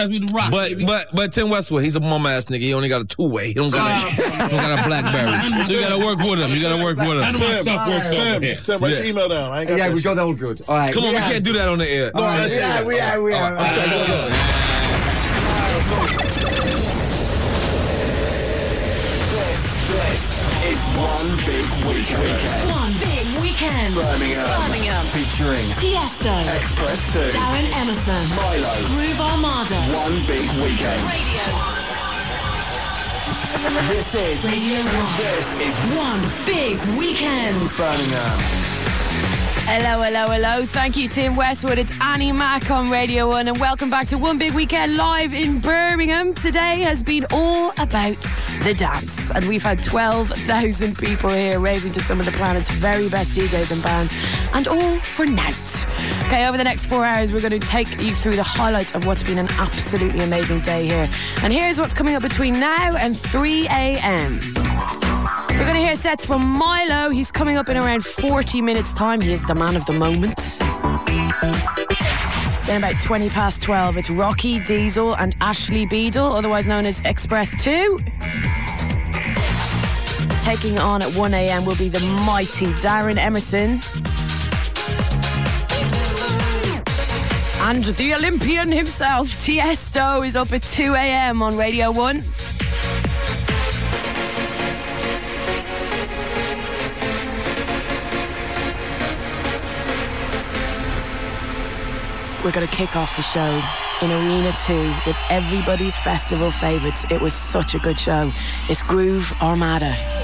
rock, but baby. but but Tim Westwood, he's a bum ass nigga. He only got a two way. He don't got a, don't got a BlackBerry. So you gotta work with him. You gotta work with him. of Tim, stuff works Tim, over here. Tim, write Yeah. your email down. I ain't got Yeah, we shit. got all good. All right. Come on, we yeah. can't do that on the air. No, that's it. Yeah, we are, we are. I said, go, go. This is one big weekend. One big weekend. Birmingham. Birmingham. Featuring Tiesto. X-Press 2. Darren Emerson. Mylo. Groove Armada. One big weekend. Radio. This is Radio 1. This is One big weekend. Birmingham. Hello, hello, hello. Thank you, Tim Westwood. It's Annie Mac on Radio 1, and welcome back to One Big Weekend live in Birmingham. Today has been all about the dance, and we've had 12,000 people here raving to some of the planet's very best DJs and bands, and all for Nout. Okay, over the next four hours, we're going to take you through the highlights of what's been an absolutely amazing day here. And here's what's coming up between now and 3 a.m. We're going to hear sets from Mylo. He's coming up in around 40 minutes' time. He is the man of the moment. Then about 20 past 12, it's Rocky Diesel and Ashley Beedle, otherwise known as X-Press 2. Taking on at 1 a.m. will be the mighty Darren Emerson. And the Olympian himself, Tiesto, is up at 2 a.m. on Radio 1. We're going to kick off the show in Arena 2 with everybody's festival favourites. It was such a good show. It's Groove Armada.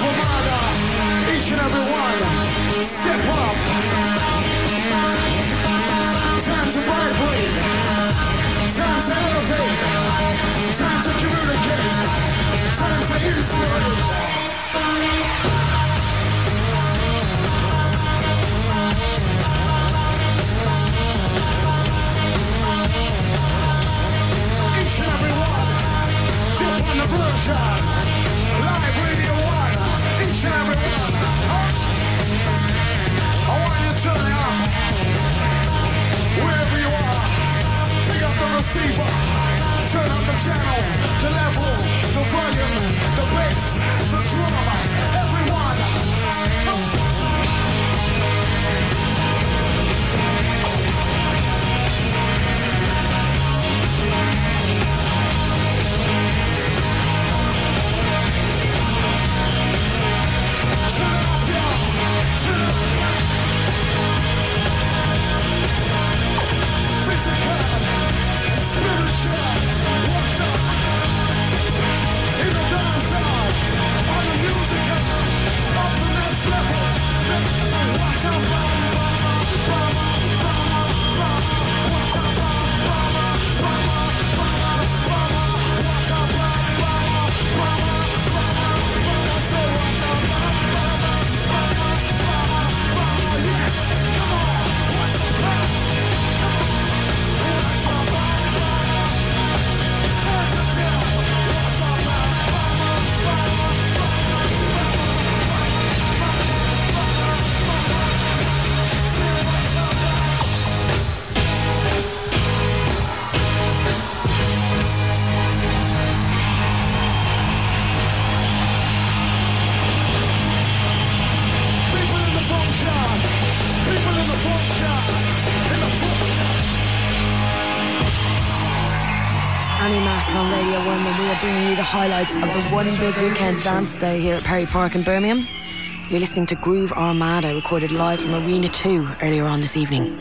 each and every one. Step up. Time to vibrate. Time to elevate. Time to communicate. Time to inspire. each and every one. Dip on the version. receiver. Turn up the channel, the level, the volume, the bass, the drum, everyone. Of the One Big Weekend Dance Day here at Perry Park in Birmingham. You're listening to Groove Armada, recorded live from Arena 2 earlier on this evening.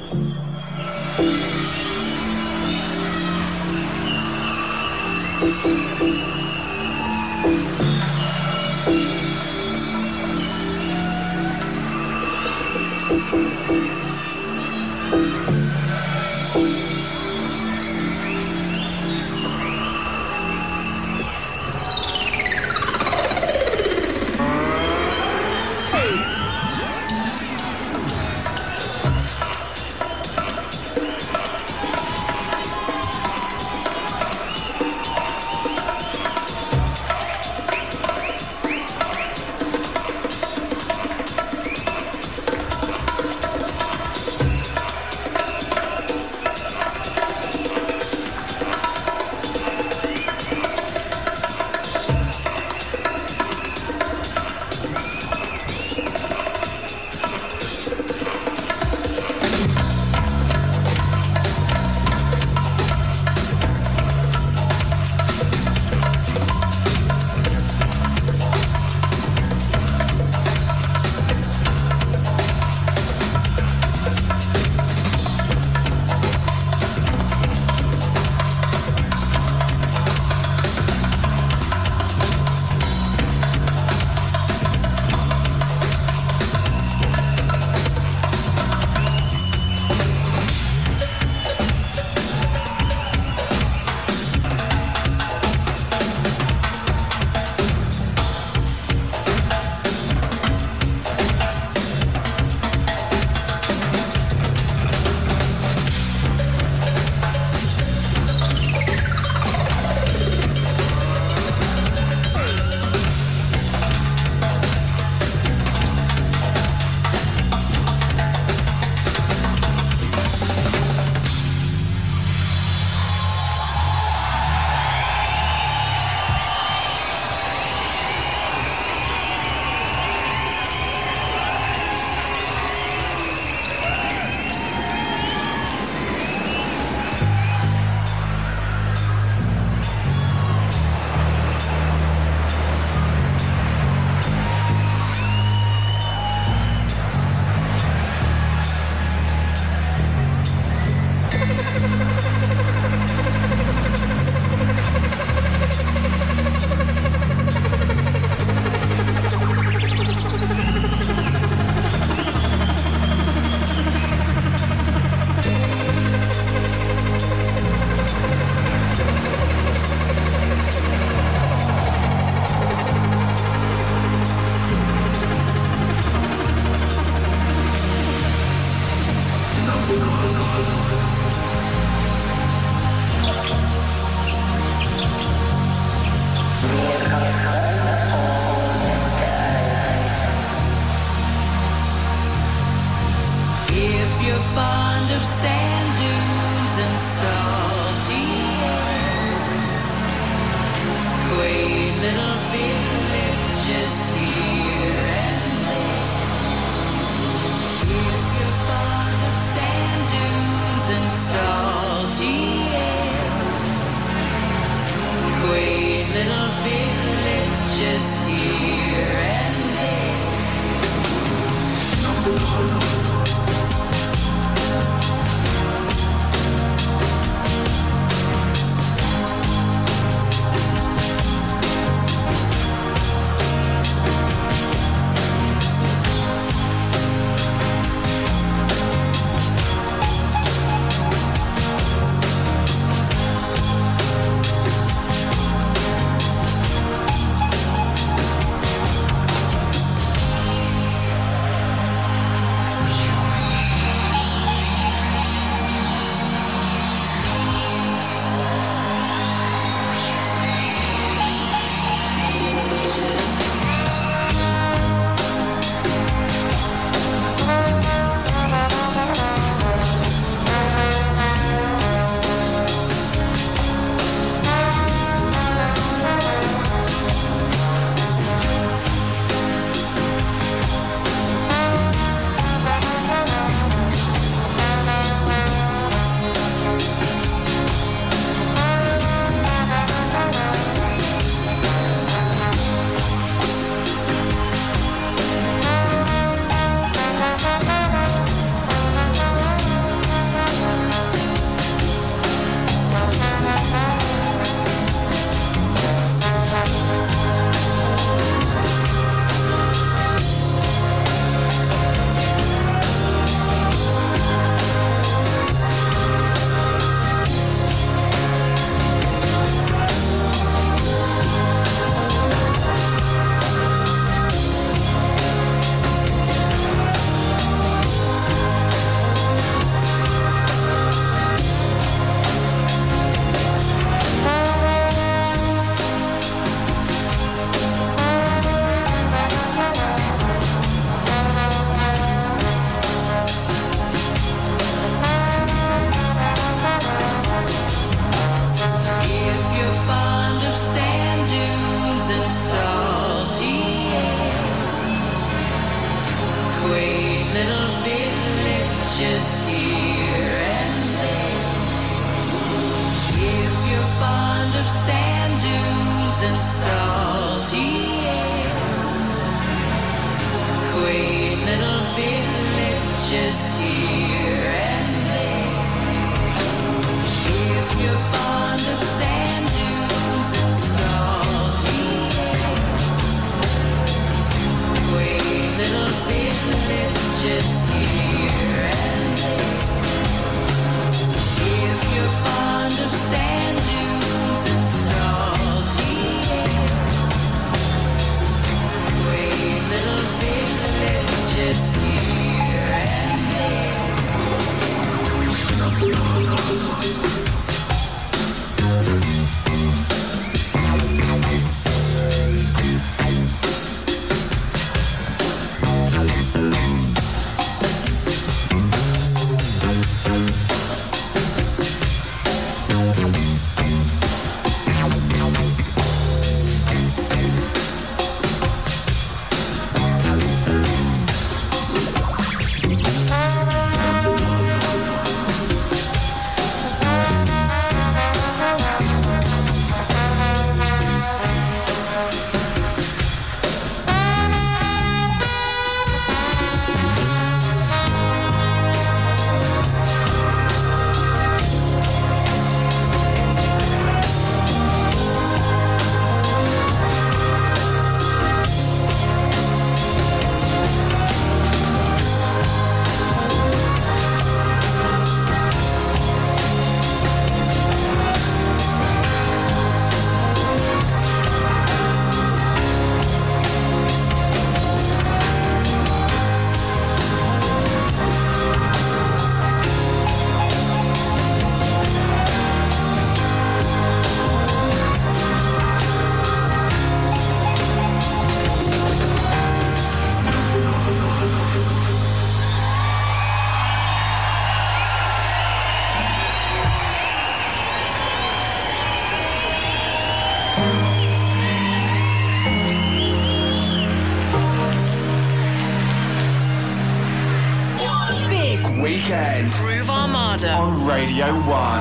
Radio 1.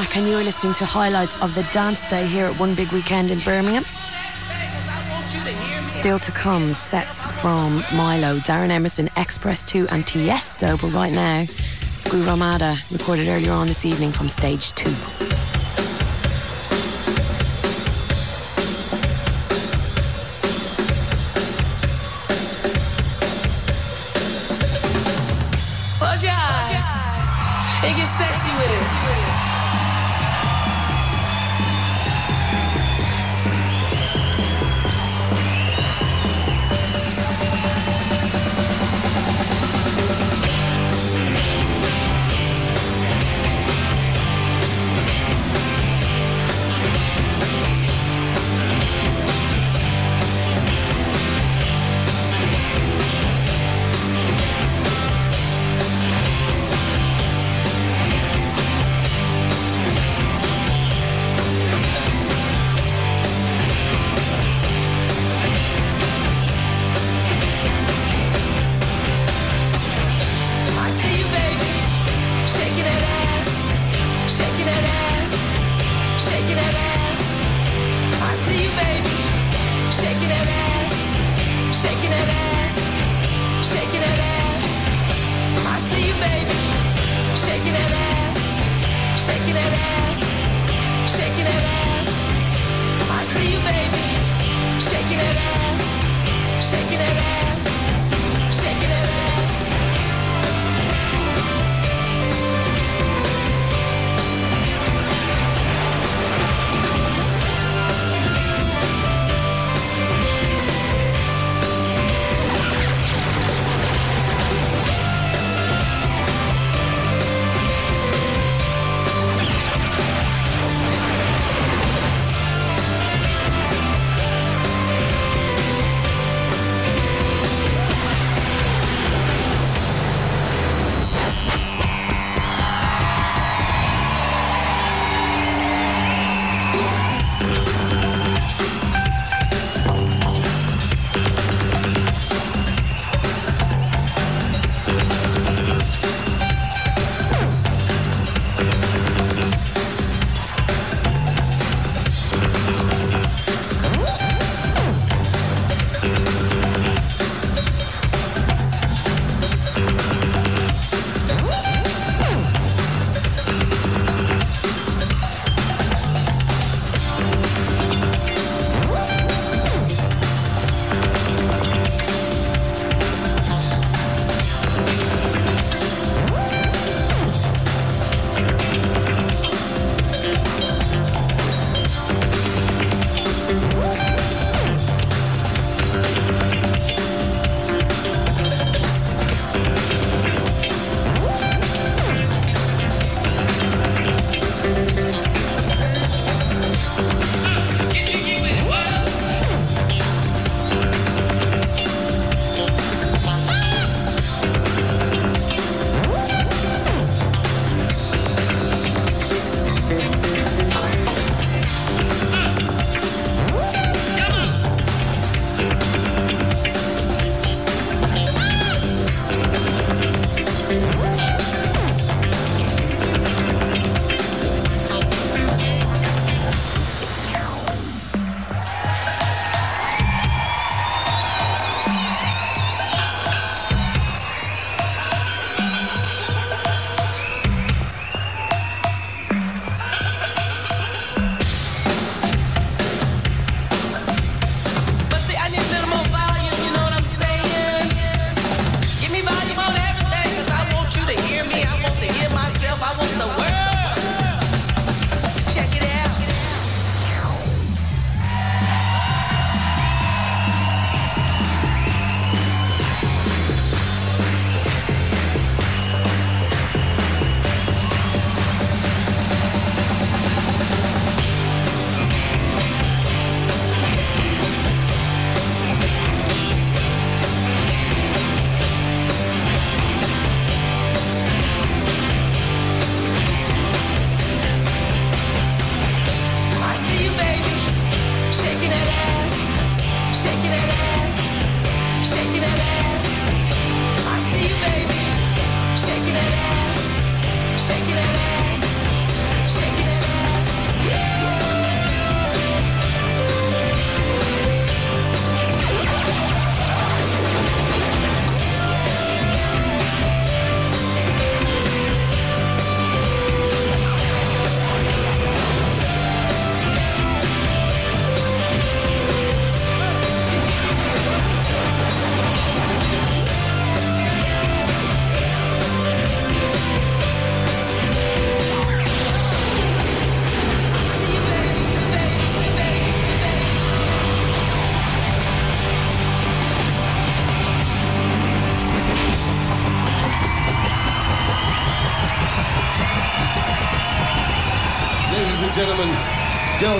Mac, and you're listening to highlights of the dance day here at One Big Weekend in Birmingham. Still to come, sets from Mylo, Darren Emerson, X-Press 2, and Tiesto. But right now, Groove Armada recorded earlier on this evening from stage 2.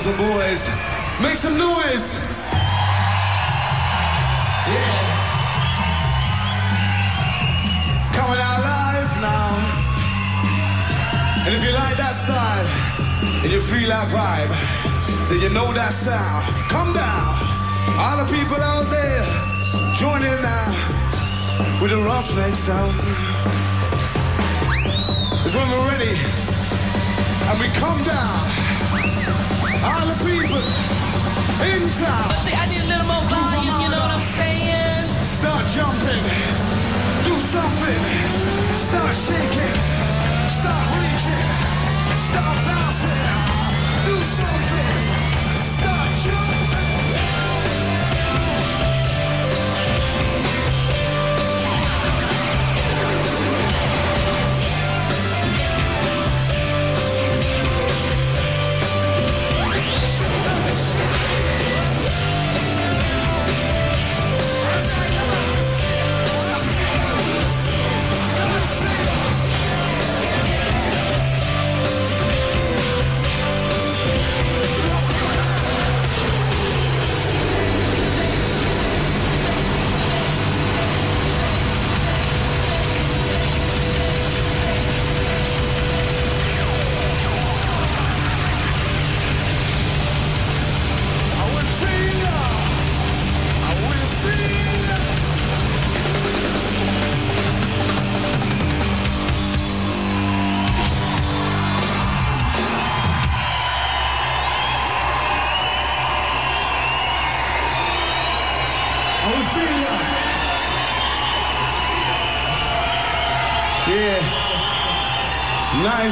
was a boy.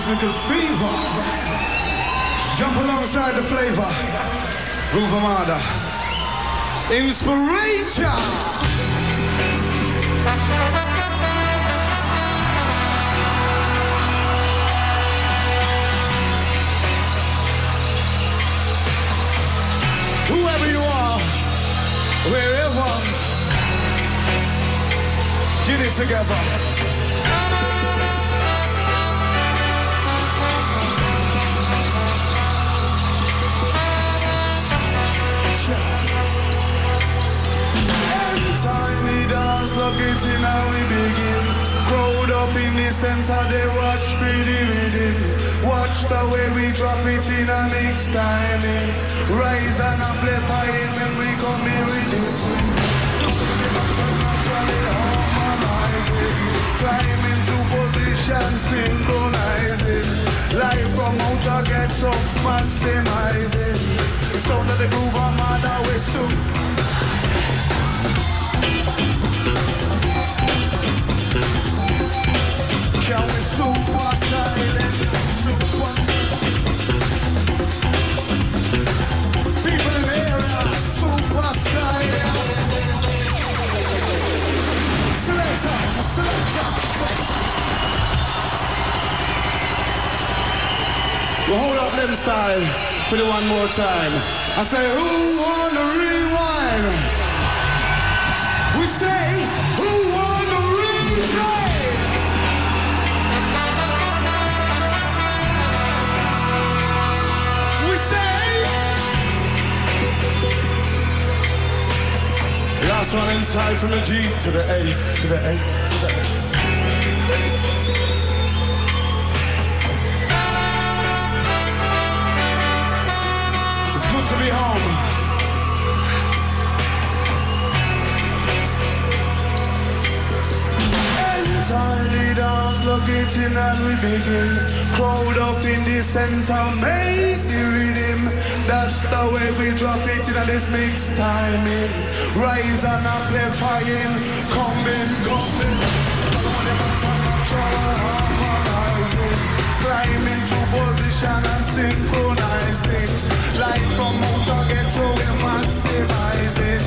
tropical fever. Jump alongside the flavor. Groove Armada. Inspiration. I say, who won the rewind? We say, who won the replay? We say, last one inside from the G to the A to the A. dancing. Crowd up in the center, make the rhythm. That's the way we drop it in this mix timing. Rise and amplifying, coming, coming. Harmonizing, climbing to position and synchronize things. Light from motor ghetto, we maximize it.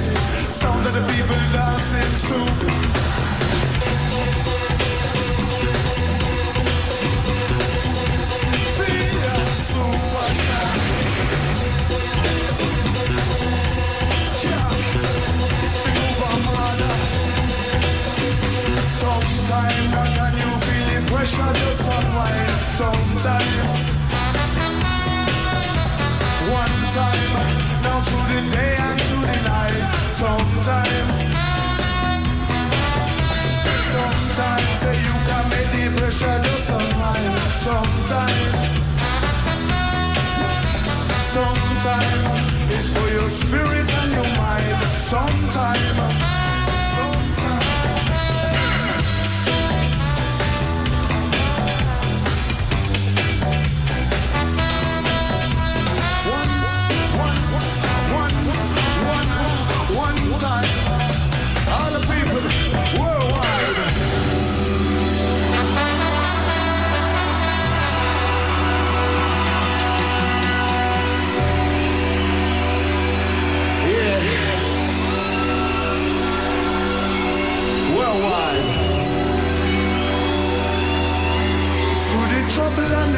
Sound of the people dancing to. pressure just unwind sometimes. One time, now through the day and through the night, sometimes. Sometimes, say you can make the pressure just unwind sometimes. Sometimes, it's for your spirit and your mind. Sometimes.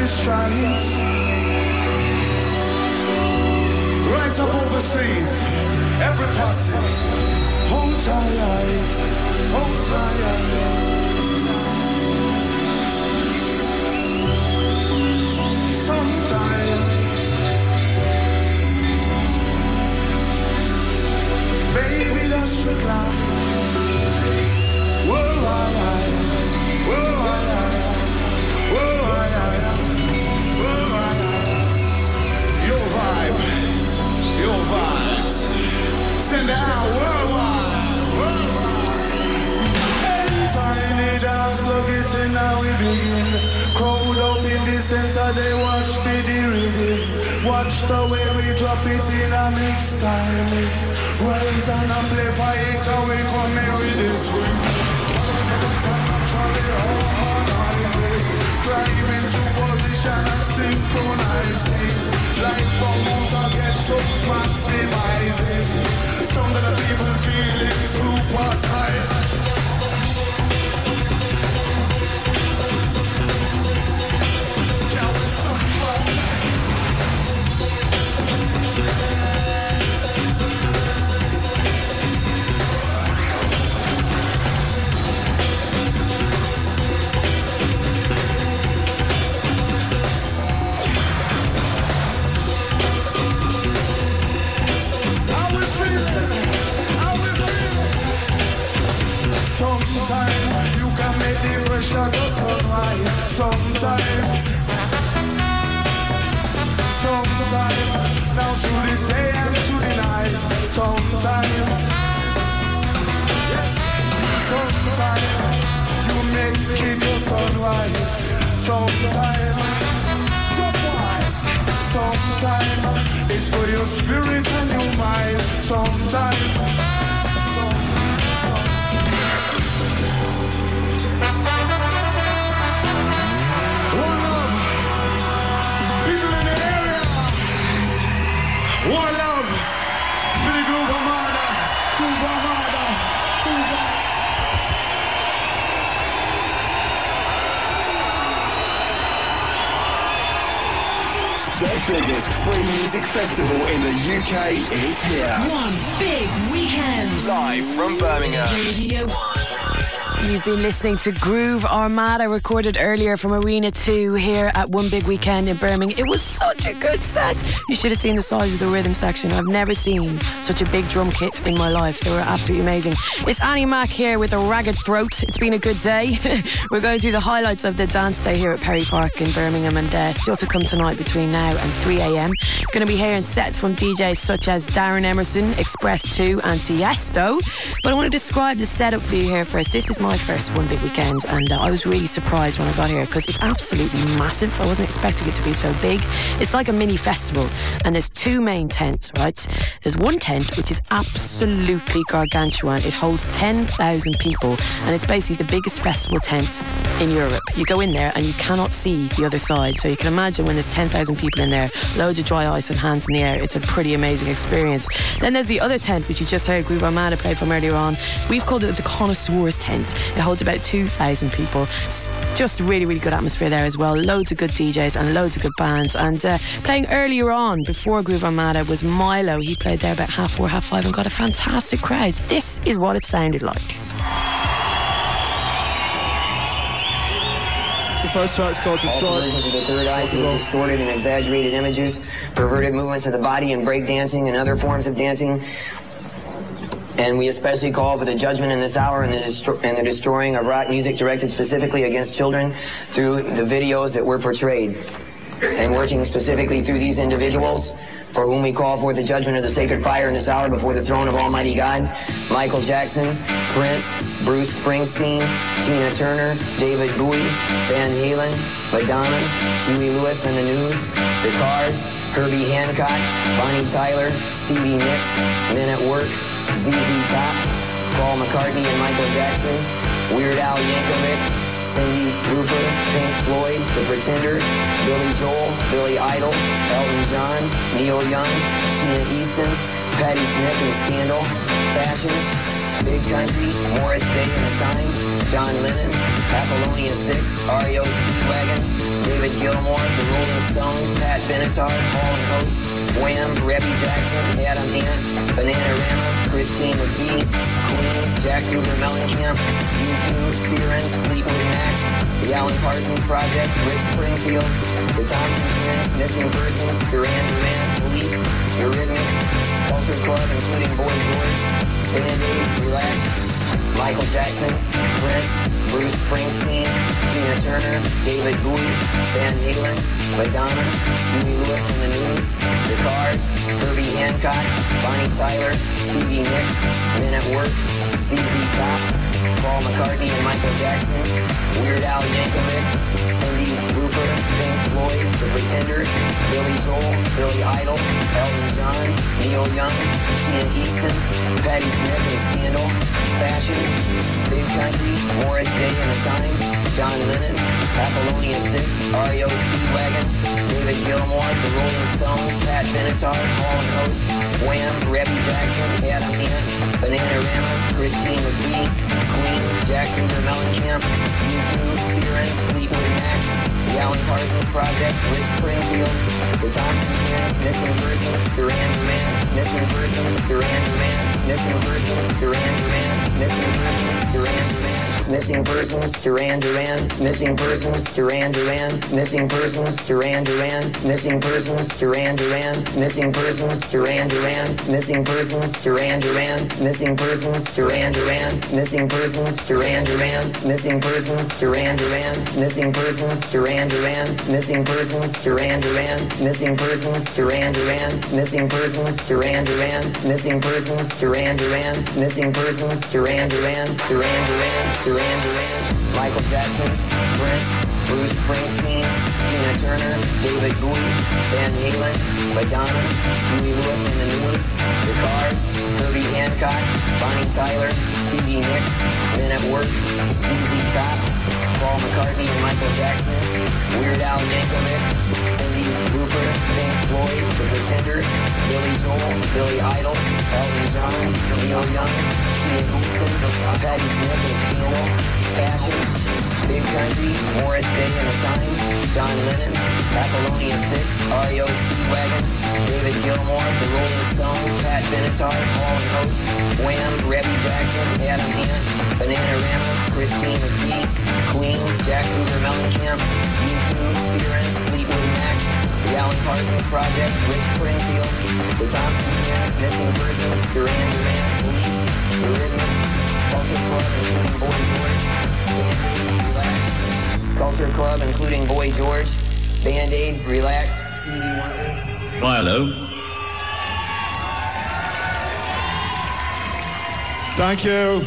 Strife, right up overseas, every passing, hold tight, hold tight. Sometimes, baby, recline. Whoa, Send it out worldwide. Tiny dance, plug it in, now we begin. Crowd up in the center, they watch me the rhythm. Watch the way we drop it in a mix timing. Rise and amplify it, how we here with this Climb into position and synchronize things Like promoter get to maximize it Some of the people feeling super high Sometimes, sometimes now through the day and through the night. Sometimes, yes, sometimes you make. Sometimes. Sometimes it's for your spirit and your mind. Sometimes. Biggest free music festival in the UK is here. One big weekend. Live from Birmingham. Radio You've been listening to Groove Armada, recorded earlier from Arena 2 here at One Big Weekend in Birmingham. It was such a good set. You should have seen the size of the rhythm section. I've never seen such a big drum kit in my life. They were absolutely amazing. It's Annie Mac here with a ragged throat. It's been a good day. we're going through the highlights of the dance day here at Perry Park in Birmingham and uh, still to come tonight between now and 3 a.m. Going to be hearing sets from DJs such as Darren Emerson, X-Press 2 and Tiesto. But I want to describe the setup for you here first. This is my first One Big Weekend and uh, I was really surprised when I got here because it's absolutely massive. I wasn't expecting it to be so big. It's like a mini festival and there's two main tents, right? There's one tent which is absolutely gargantuan. It holds 10,000 people and it's basically the biggest festival tent in Europe. You go in there and you cannot see the other side. So you can imagine when there's 10,000 people in there, loads of dry ice and hands in the air. It's a pretty amazing experience. Then there's the other tent, which you just heard Groove Armada play from earlier on. We've called it the Connoisseurs Tent. It holds about 2,000 people. Just really, really good atmosphere there as well. Loads of good DJs and loads of good bands. And uh, playing earlier on, before Groove Armada, was Mylo. He played there about half four, half five, and got a fantastic crowd. This is what it sounded like. The first track's called All versions of the third eye through distorted and exaggerated images, perverted movements of the body and breakdancing and other forms of dancing. And we especially call for the judgment in this hour and the, destro- and the destroying of rock music directed specifically against children through the videos that were portrayed. And working specifically through these individuals, for whom we call for the judgment of the sacred fire in this hour before the throne of Almighty God, Michael Jackson, Prince, Bruce Springsteen, Tina Turner, David Bowie, Van Halen, Madonna, Huey Lewis and the News, The Cars, Herbie Hancock, Bonnie Tyler, Stevie Nicks, Men at Work, ZZ Top, Paul McCartney and Michael Jackson, Weird Al Yankovic, Cyndi Lauper, Pink Floyd, The Pretenders, Billy Joel, Billy Idol, Elton John, Neil Young, Sheena Easton, Patti Smith and Scandal, Fashion, Big Country, Morris Day and the Time, John Lennon, Apollonia 6, REO Speedwagon, David Gilmour, The Rolling Stones, Pat Benatar, Paul and Oates, Wham, Rebbie Jackson, Adam Ant, Bananarama, Christine McVie, Queen, Jack Cougar Mellencamp, U2, Searens, Fleetwood Mac, The Alan Parsons Project, Rick Springfield, The Thompson Twins, Missing Persons, Duran Duran, Police, Eurythmics, Culture Club, including Boy George, Band-Aid, Michael Jackson, Prince, Bruce Springsteen, Tina Turner, David Bowie, Van Halen, Madonna, Huey Lewis and the News, The Cars, Herbie Hancock, Bonnie Tyler, Stevie Nicks, Men at Work, ZZ Top, Paul McCartney and Michael Jackson, Weird Al Yankovic, Cyndi Lauper, Pink Floyd, The Pretenders, Billy Joel, Billy Idol, Elton John, Neil Young, Sheena Easton, Patti Smith and Scandal, Fashion, Big Country, Morris Day and the Time, John Lennon, Apollonia 6, REO Speedwagon, David Gilmour, The Rolling Stones, Pat Benatar, Paul and Oates, Wham, Rebbie Jackson, Adam Ant, Bananarama, Christine McVie, Queen, Jack Cougar Mellencamp, U2, Searens, Fleetwood Mac, The Alan Parsons Project, Rick Springfield, The Thompson Twins, Missing Persons, Duran Duran, Missing Persons, Duran Duran, Missing Persons, Duran Duran, Missing Persons, Duran Duran, Missing Persons, Duran Duran, Missing Persons, Duran Duran, Missing Persons, Duran Duran, Missing Persons, Duran Duran, Missing Persons, Duran Duran, Missing Persons, Duran Duran, Missing Persons, Duran Duran, Missing Persons, Duran Duran, Missing Persons, Duran Duran, Missing Persons, Duran Duran, Missing Persons, Duran Duran, Missing Persons, Duran Duran, Missing Persons, Duran Duran, Missing Persons, Duran Duran, Missing Persons, Duran Duran, Duran Duran, Duran Duran, Michael Jackson, Prince, Bruce Springsteen, Tina Turner, David Bowie, Van Halen, Madonna, Huey Lewis and the News, The Cars, Herbie Hancock, Bonnie Tyler, Stevie Nicks, Men at Work, ZZ Top, Paul McCartney and Michael Jackson, Weird Al Yankovic, Cyndi Lauper, Pink Floyd, The Pretenders, Billy Joel, Billy Idol, Elton John, Neil Young, Sheena Easton, Patti Smith and Scandal, Passion, Big Country, Morris Day and the Time, John Lennon, Apollonia 6, REO Speedwagon, David Gilmour, The Rolling Stones, Pat Benatar, Paul and Oates, Wham, Rebbie Jackson, Adam Ant, Bananarama, Christine McVie, Queen, Jack Cougar Mellencamp, U2, Searens, Fleetwood Mac, The Alan Parsons Project, Rick Springfield, The Thompson Twins, Missing Persons, Duran Duran, Police, Eurythmics, Culture Club, including Boy George, Culture Club, including Boy George, Band-Aid, Relax, Stevie Wonder. Mylo. Thank you.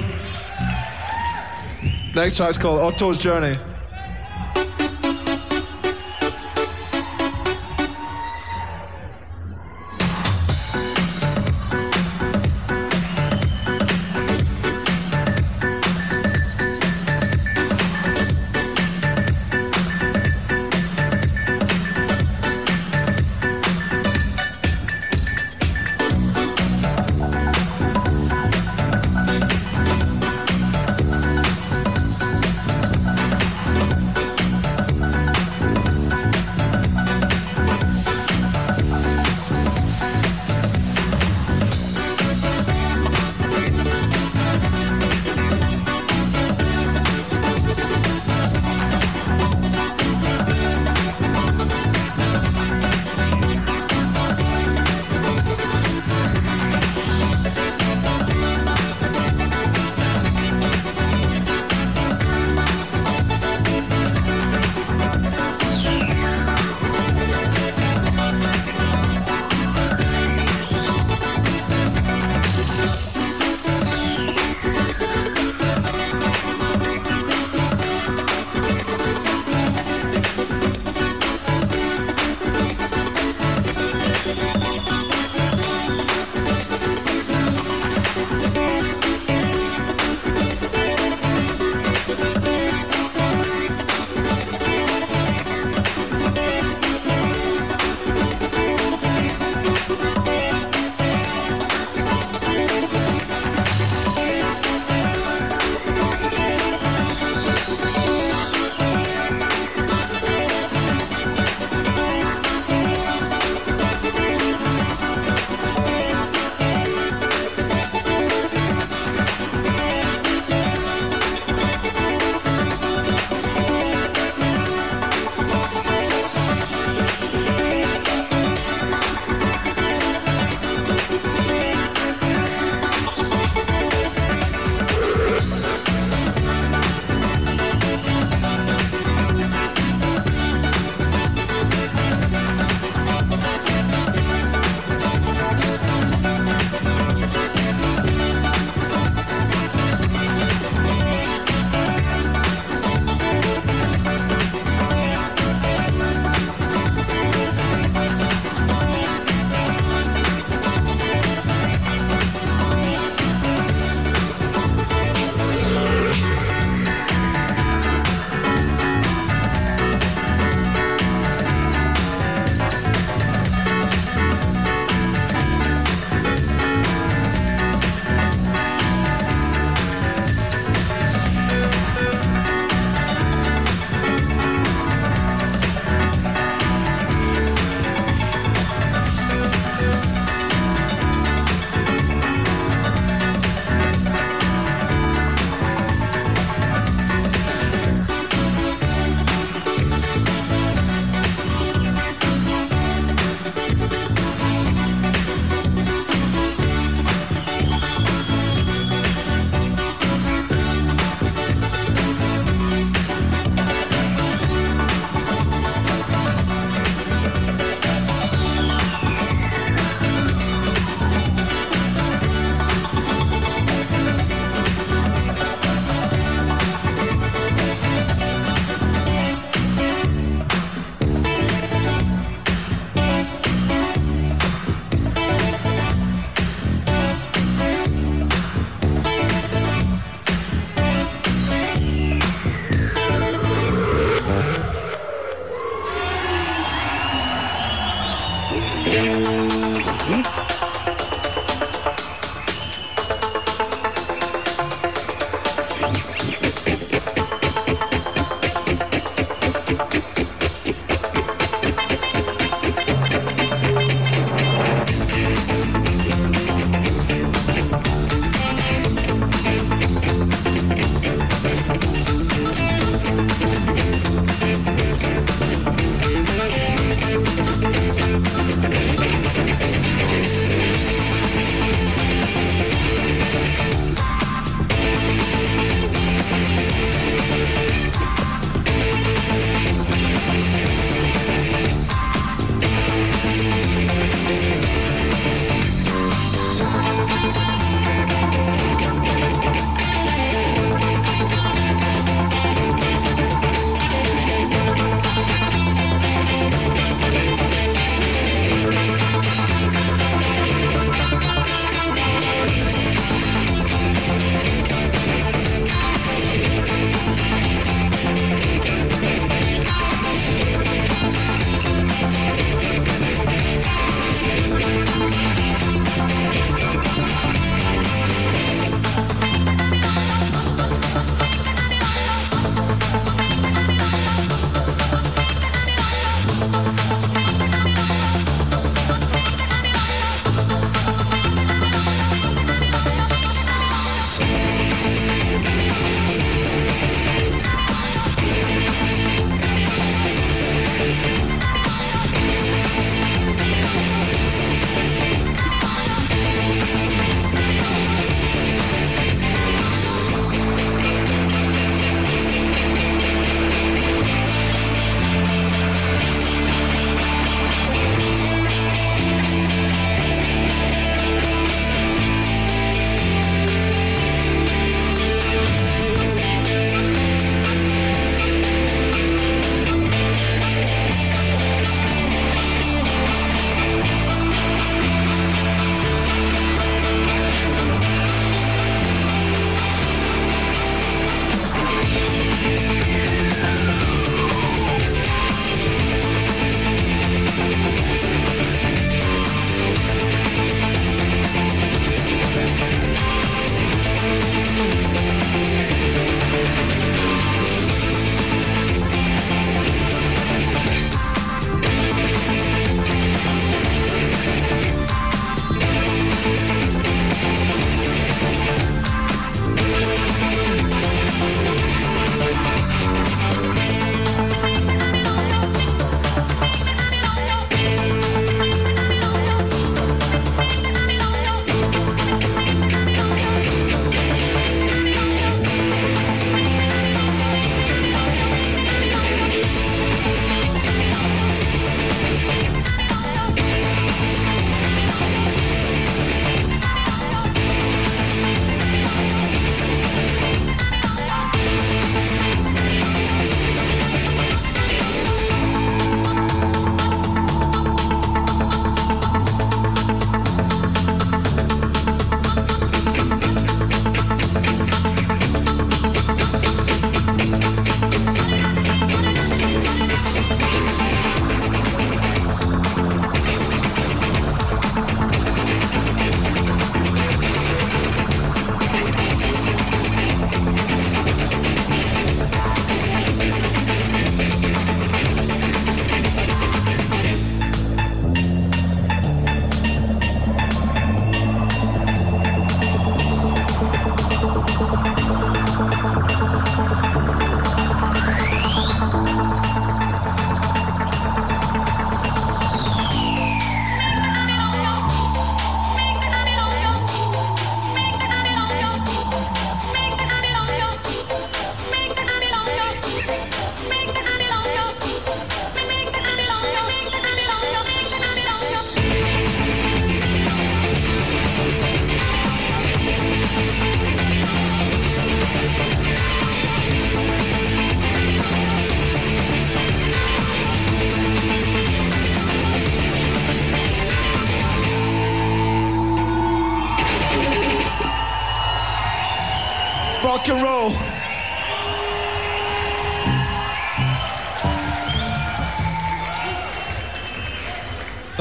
Next track's called Otto's Journey.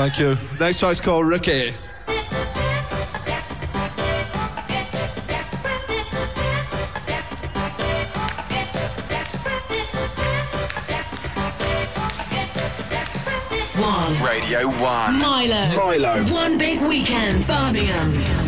Thank you. Next track's called Rikki. One. Radio 1. Mylo. Mylo. One big weekend. Birmingham.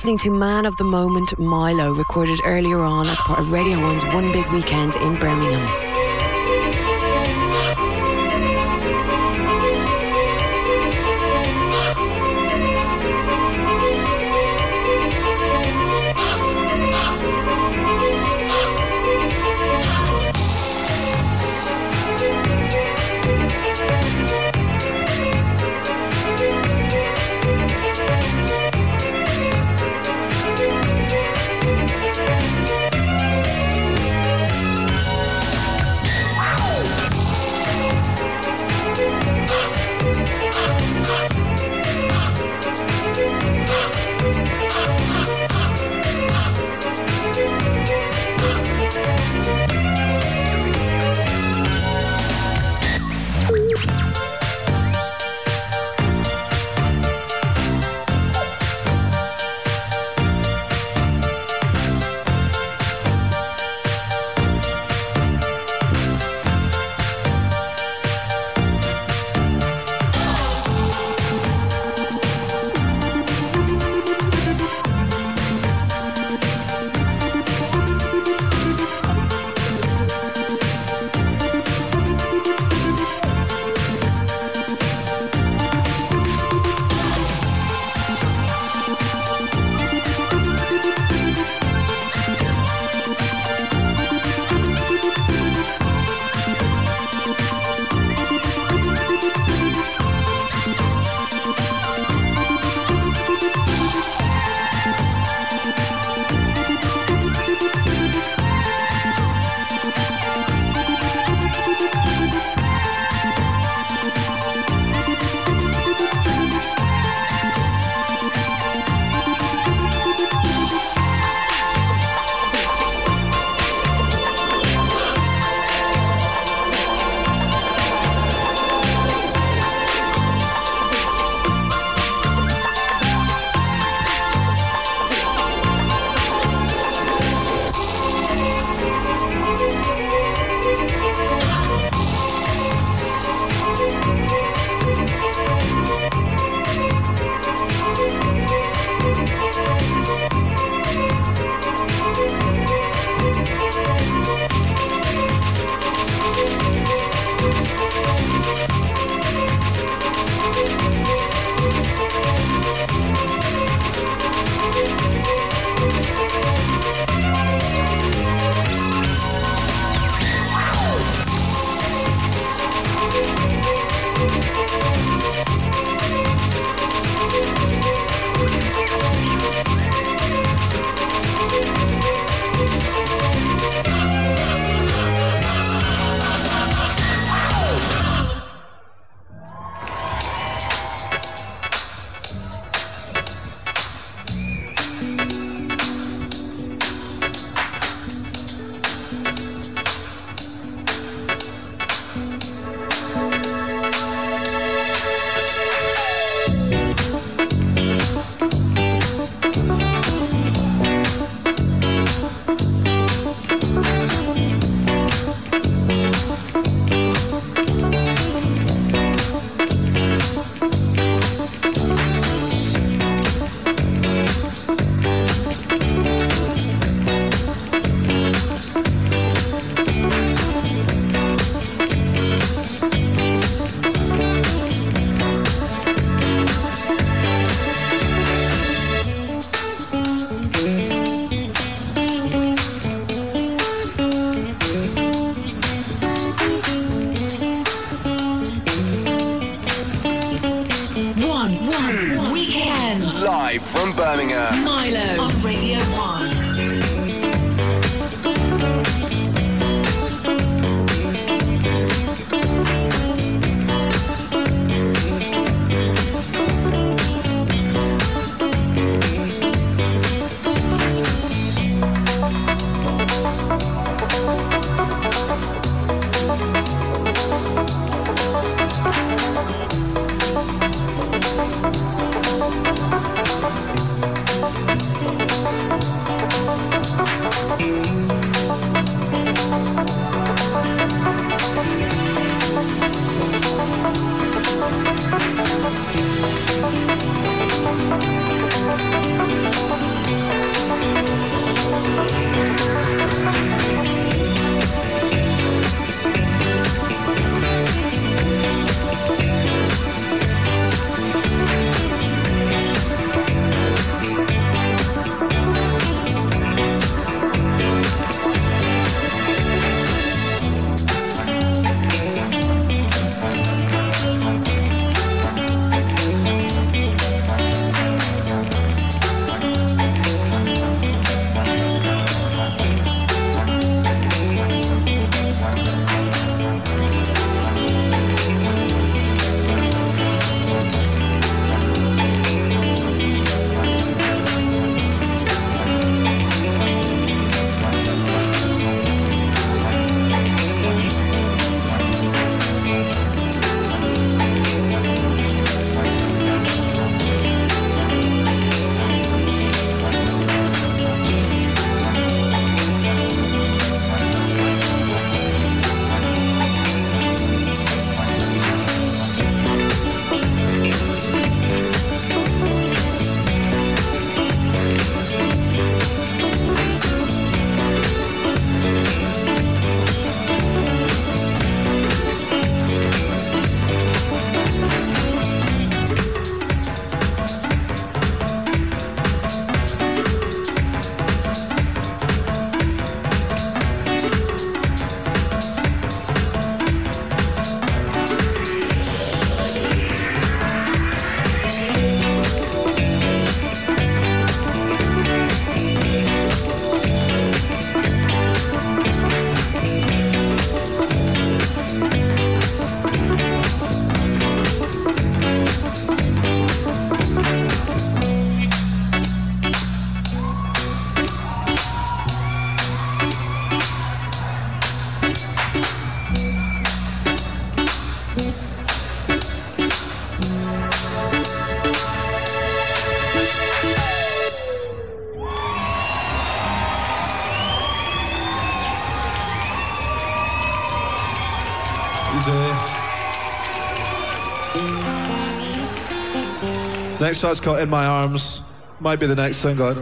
Listening to Man of the Moment Mylo, recorded earlier on as part of Radio 1's One Big Weekend in Birmingham. Track's called In My Arms. Might be the next single,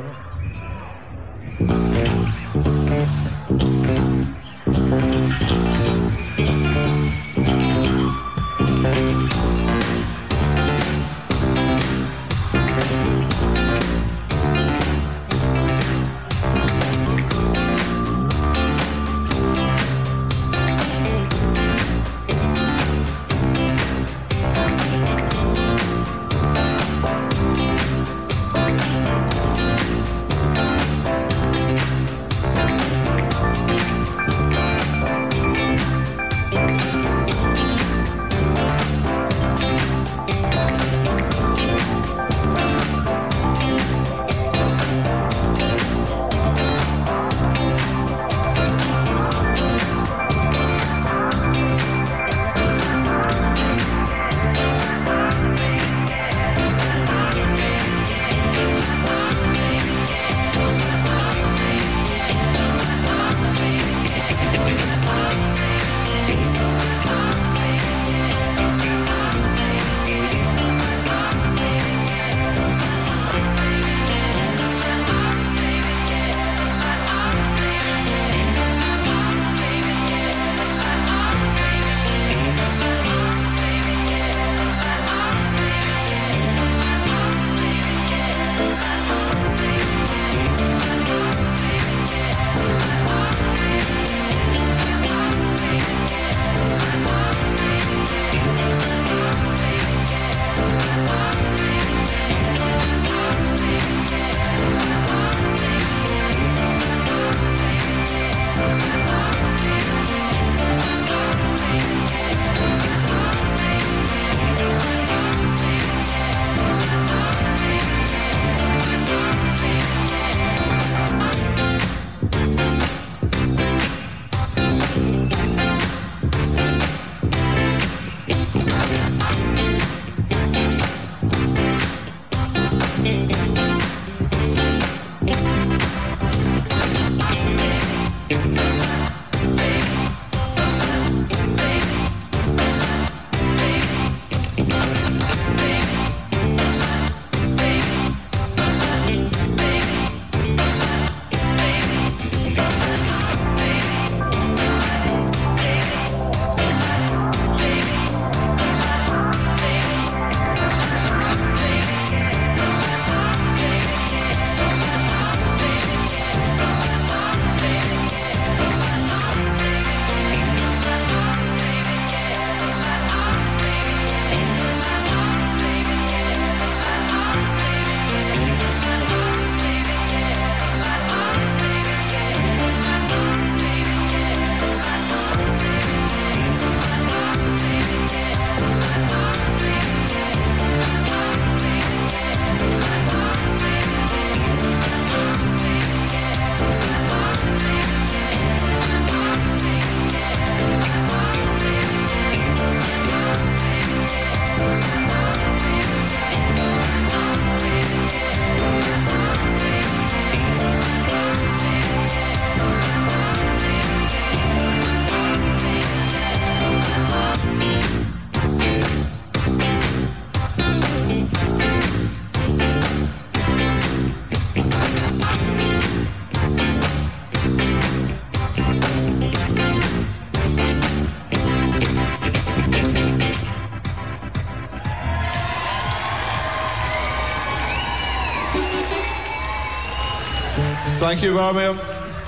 Thank you, Birmingham.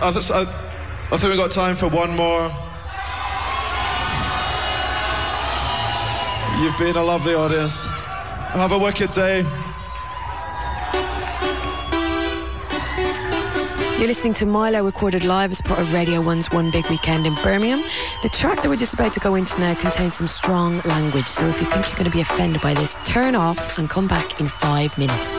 I, th- I, I think we've got time for one more. You've been a lovely audience. Have a wicked day. You're listening to Mylo recorded live as part of Radio 1's One Big Weekend in Birmingham. The track that we're just about to go into now contains some strong language, so if you think you're going to be offended by this, turn off and come back in five minutes.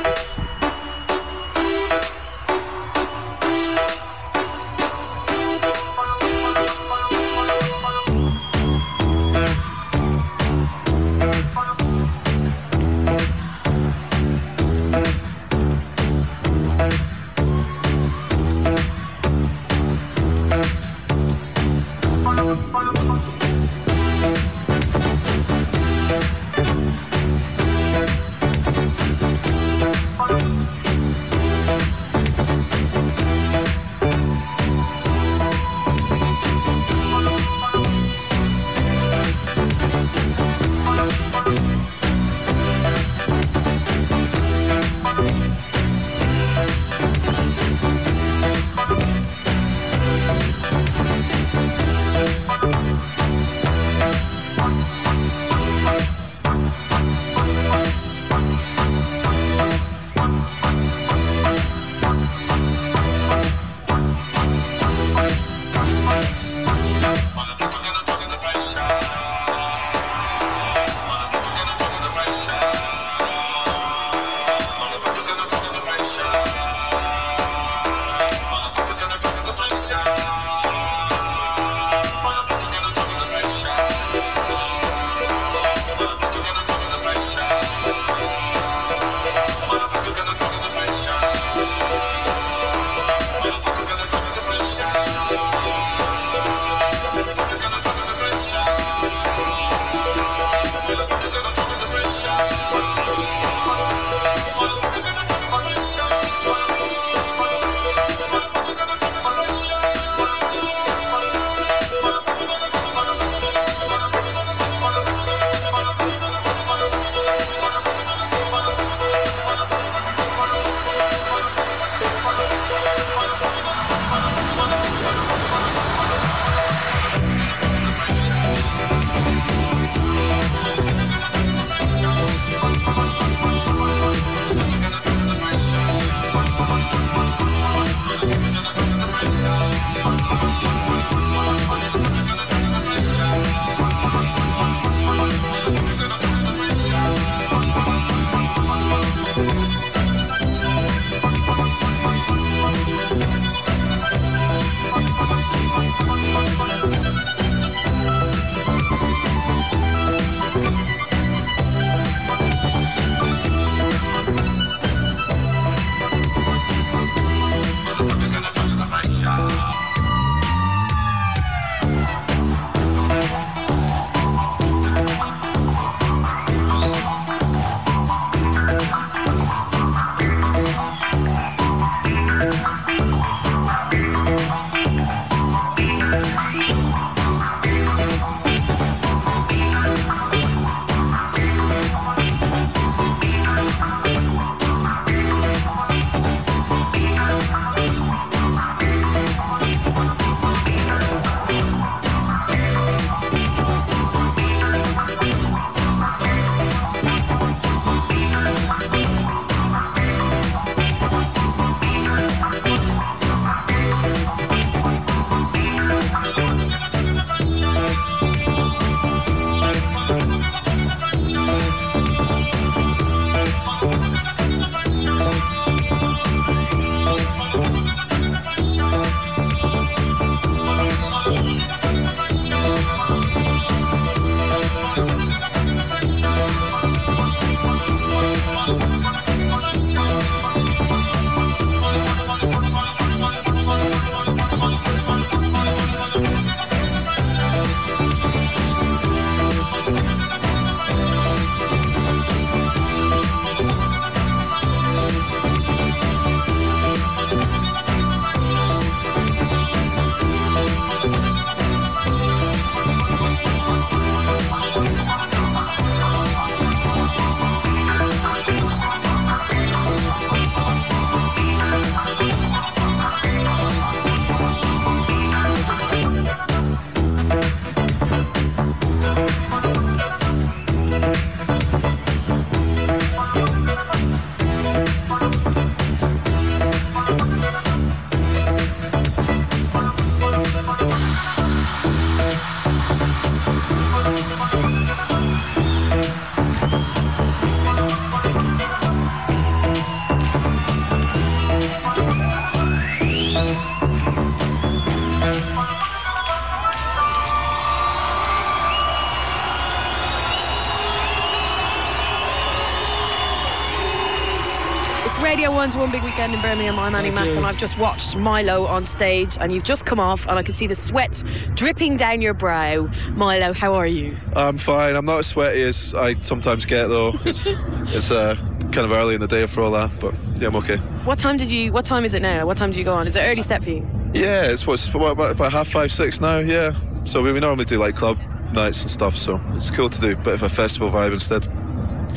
Weekend in Birmingham. I'm Annie Mac, and I've just watched Mylo on stage, and you've just come off, and I can see the sweat dripping down your brow. Mylo, how are you? I'm fine. I'm not as sweaty as I sometimes get, though. It's, it's uh, kind of early in the day for all that, but yeah, I'm okay. What time did you? What time is it now? What time do you go on? Is it early set for you? Yeah, it's what's about, about half five, six now. Yeah, so we, we normally do like club nights and stuff, so it's cool to do a bit of a festival vibe instead.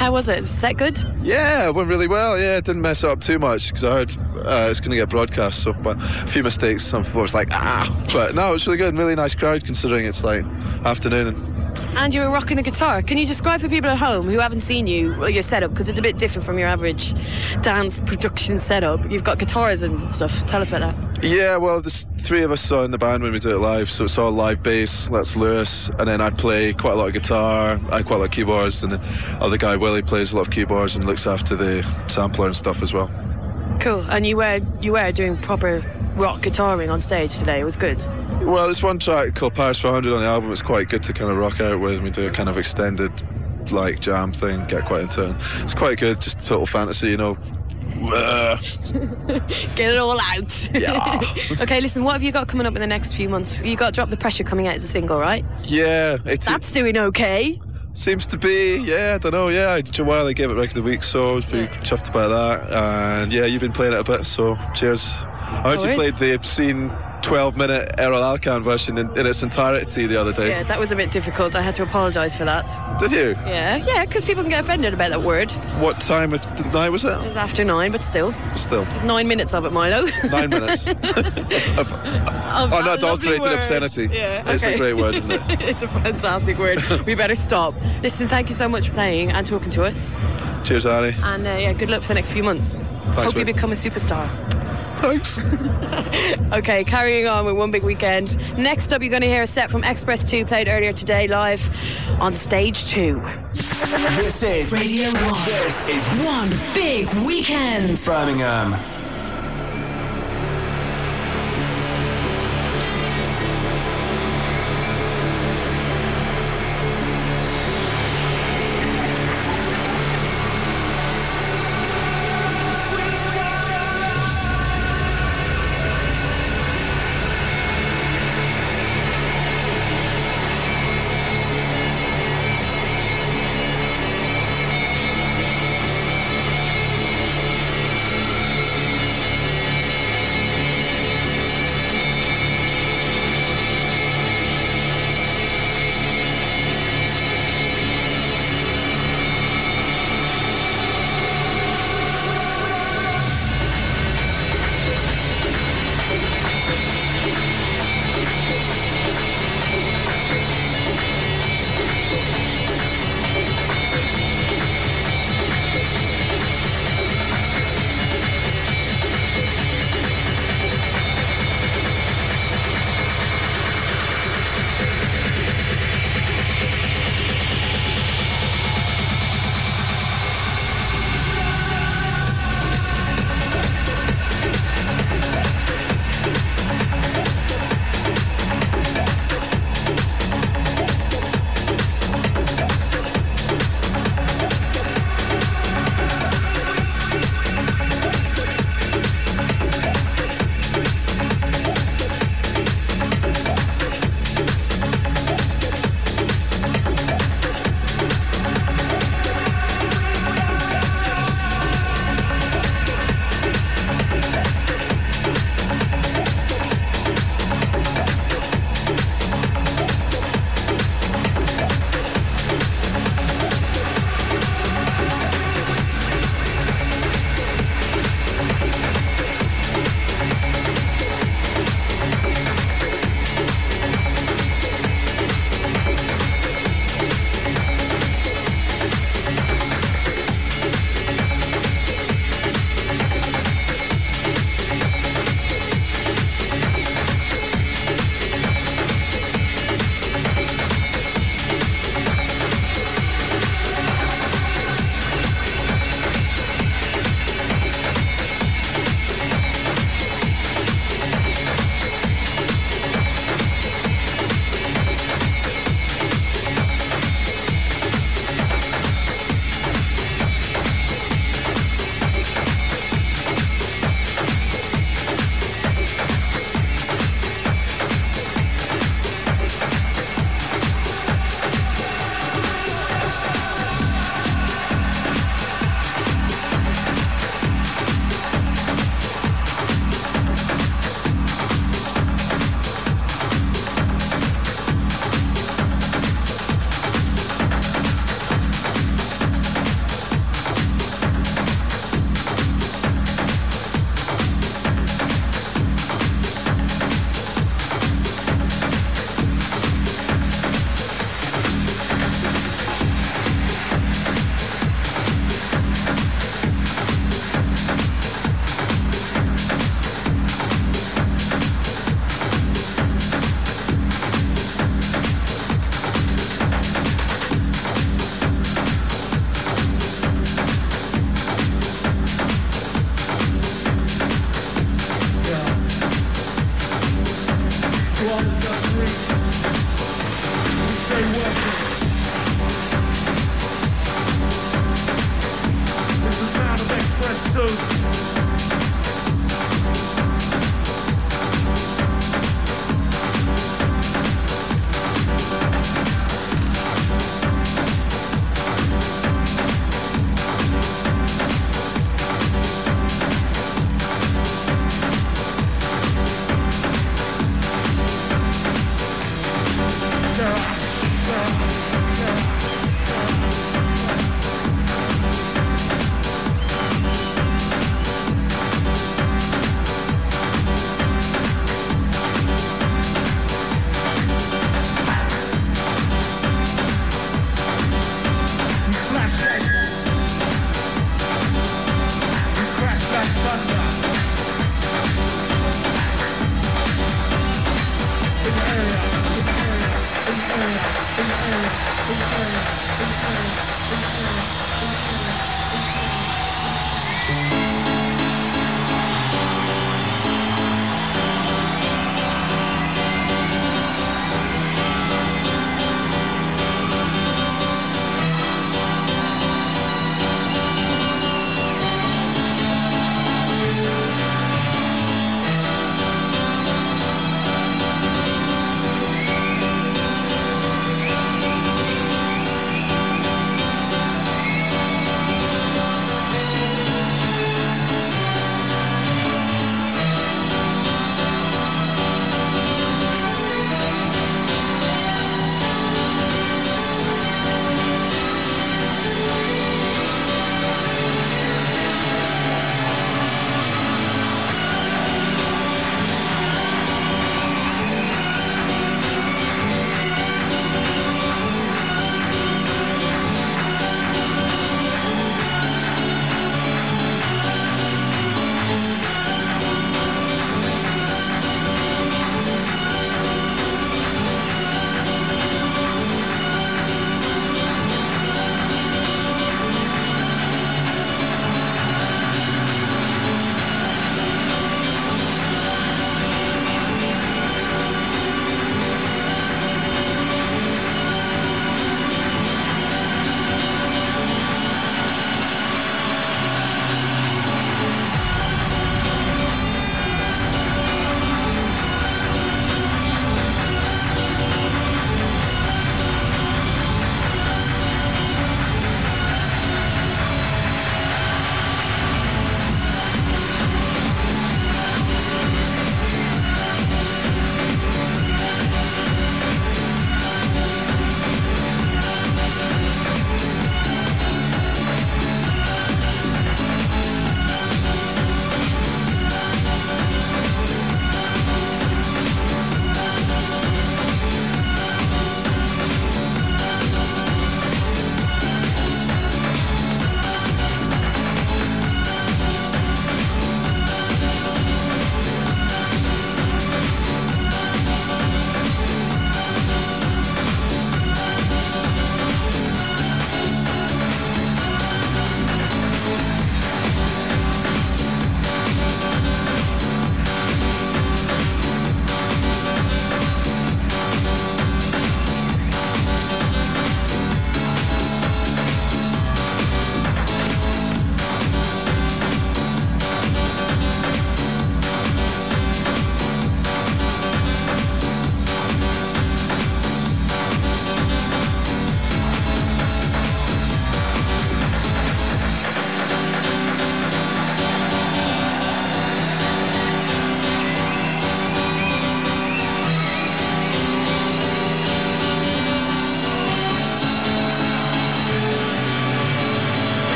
How was it? Is that good? Yeah, it went really well. Yeah, it didn't mess up too much because I heard uh, it's going to get broadcast. So, but a few mistakes. Some people was like, ah, but no, it was really good. Really nice crowd considering it's like afternoon. And And you were rocking the guitar. Can you describe for people at home who haven't seen you well, your setup because it's a bit different from your average dance production setup? You've got guitars and stuff. Tell us about that. yeah, well, there's three of us are in the band when we do it live, so it's all live bass. That's Lewis, and then I play quite a lot of guitar. I quite a lot of keyboards, and the other guy Willie plays a lot of keyboards and looks after the sampler and stuff as well. Cool. And you were you were doing proper rock guitaring on stage today. It was good. Well, there's one track called Paris 400 on the album. It's quite good to kind of rock out with. We do a kind of extended, like jam thing, get quite into it. It's quite good, just total fantasy, you know. Uh, Get it all out. Yeah. okay, listen. What have you got coming up in the next few months? You got Drop the Pressure coming out as a single, right? yeah, it That's doing okay. seems to be. Yeah, I don't know. Yeah, A while Wiley gave it record of the week, so I was pretty chuffed about that. And yeah, you've been playing it a bit, so cheers. I heard No you worries. played the obscene 12 minute Erol Alkan version in, in its entirety the other day. Yeah, that was a bit difficult. I had to apologise for that. Did you? Yeah, yeah, because people can get offended about that word. What time of the night was It it? was after nine, but still, Still. nine minutes of it, Mylo. Nine minutes. of, Of unadulterated lovely obscenity. word. Yeah, It's a great word, isn't it? it's a fantastic word. we better stop. Listen, thank you so much for playing and talking to us. Cheers, Annie. And uh, yeah, good luck for the next few months. Hope you become a superstar. Thanks. Okay, carrying on with one big weekend. Next up, you're going to hear a set from X-Press 2 played earlier today live on stage 2. This is Radio 1. This is One big weekend. Birmingham.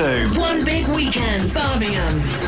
X-Press 2. One big weekend, Birmingham.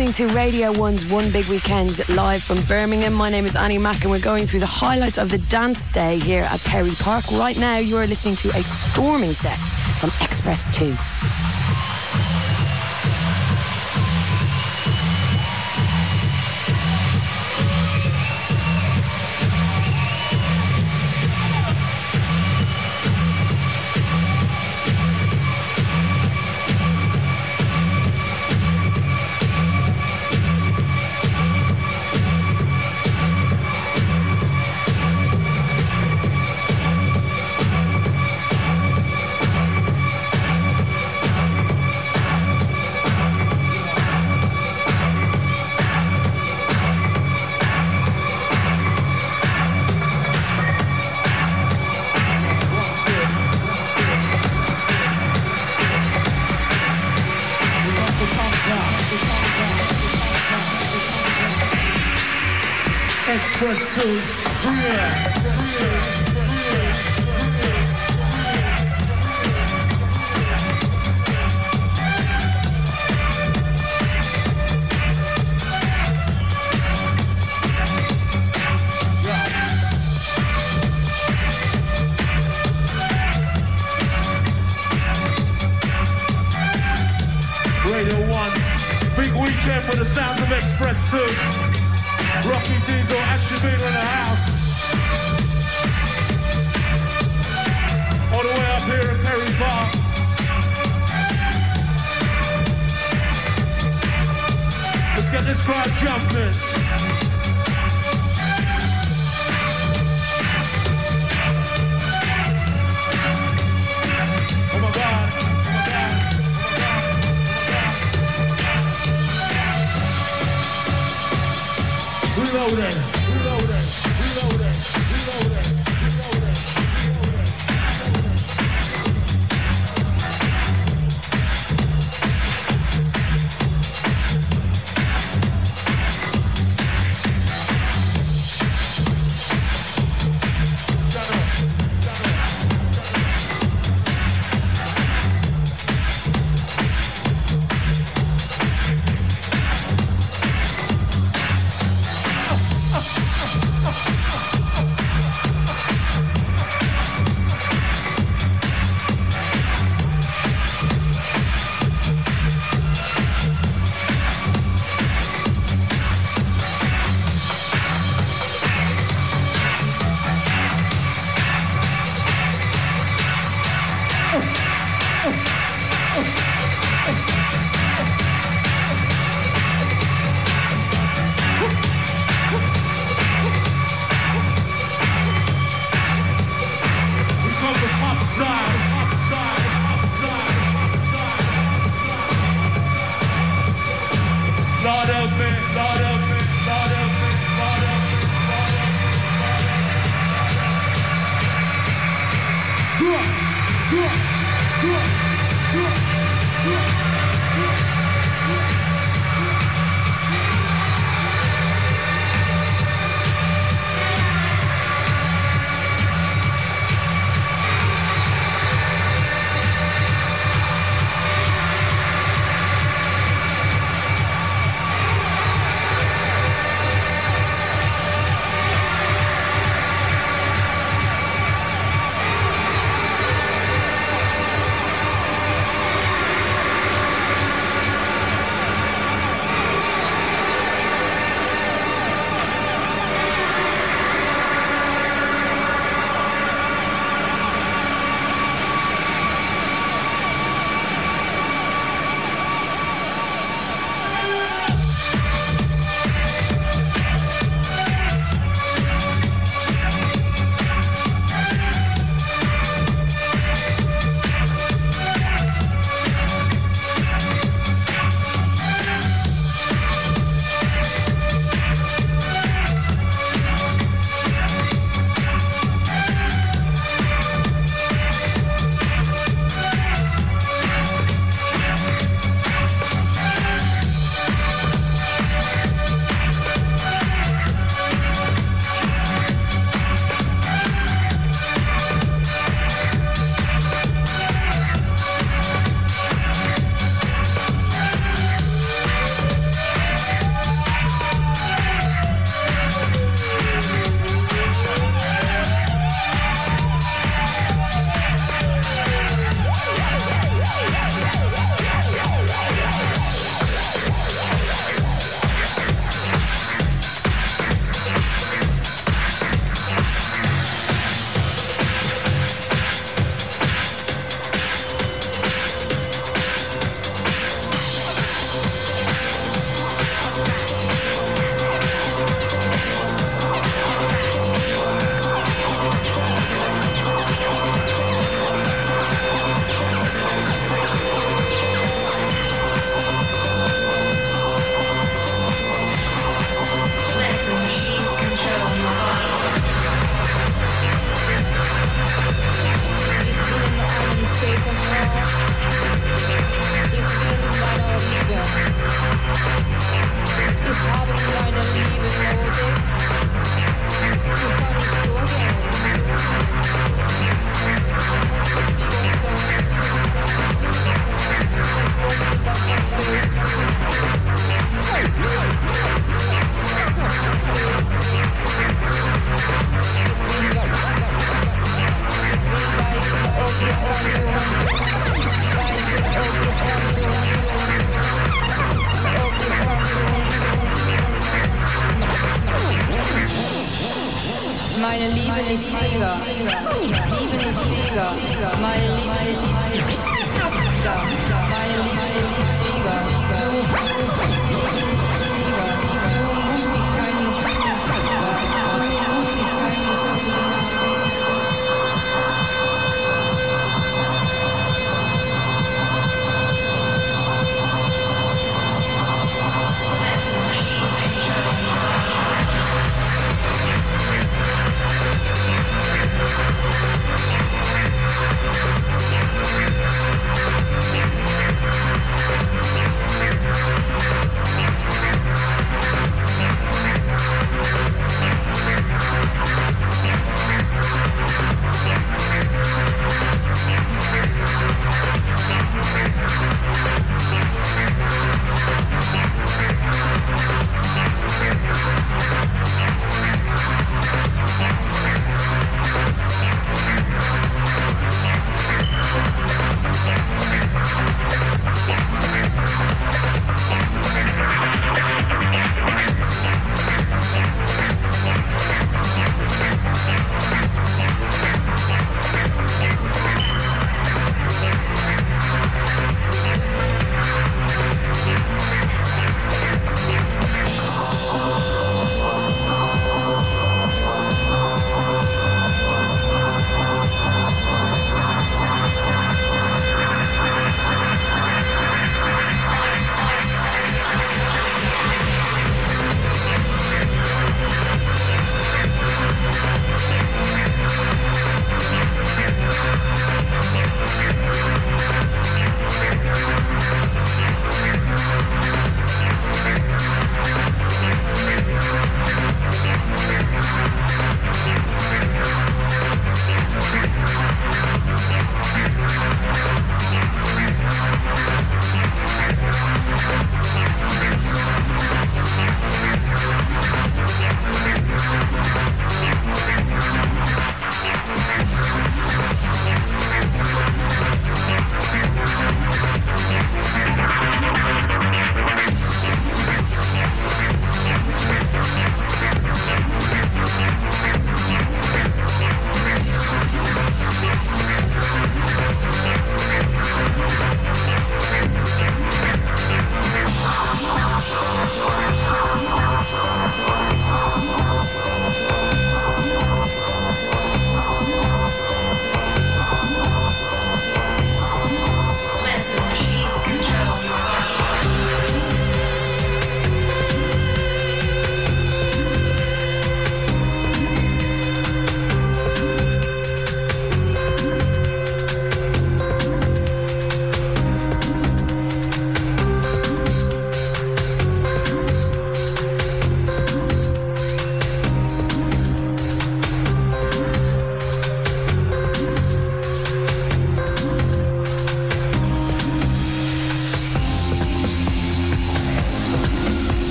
Listening to Radio 1's One Big Weekend live from Birmingham. My name is Annie Mac and we're going through the highlights of the dance day here at Perry Park. Right now, you're listening to a storming set from X-Press 2.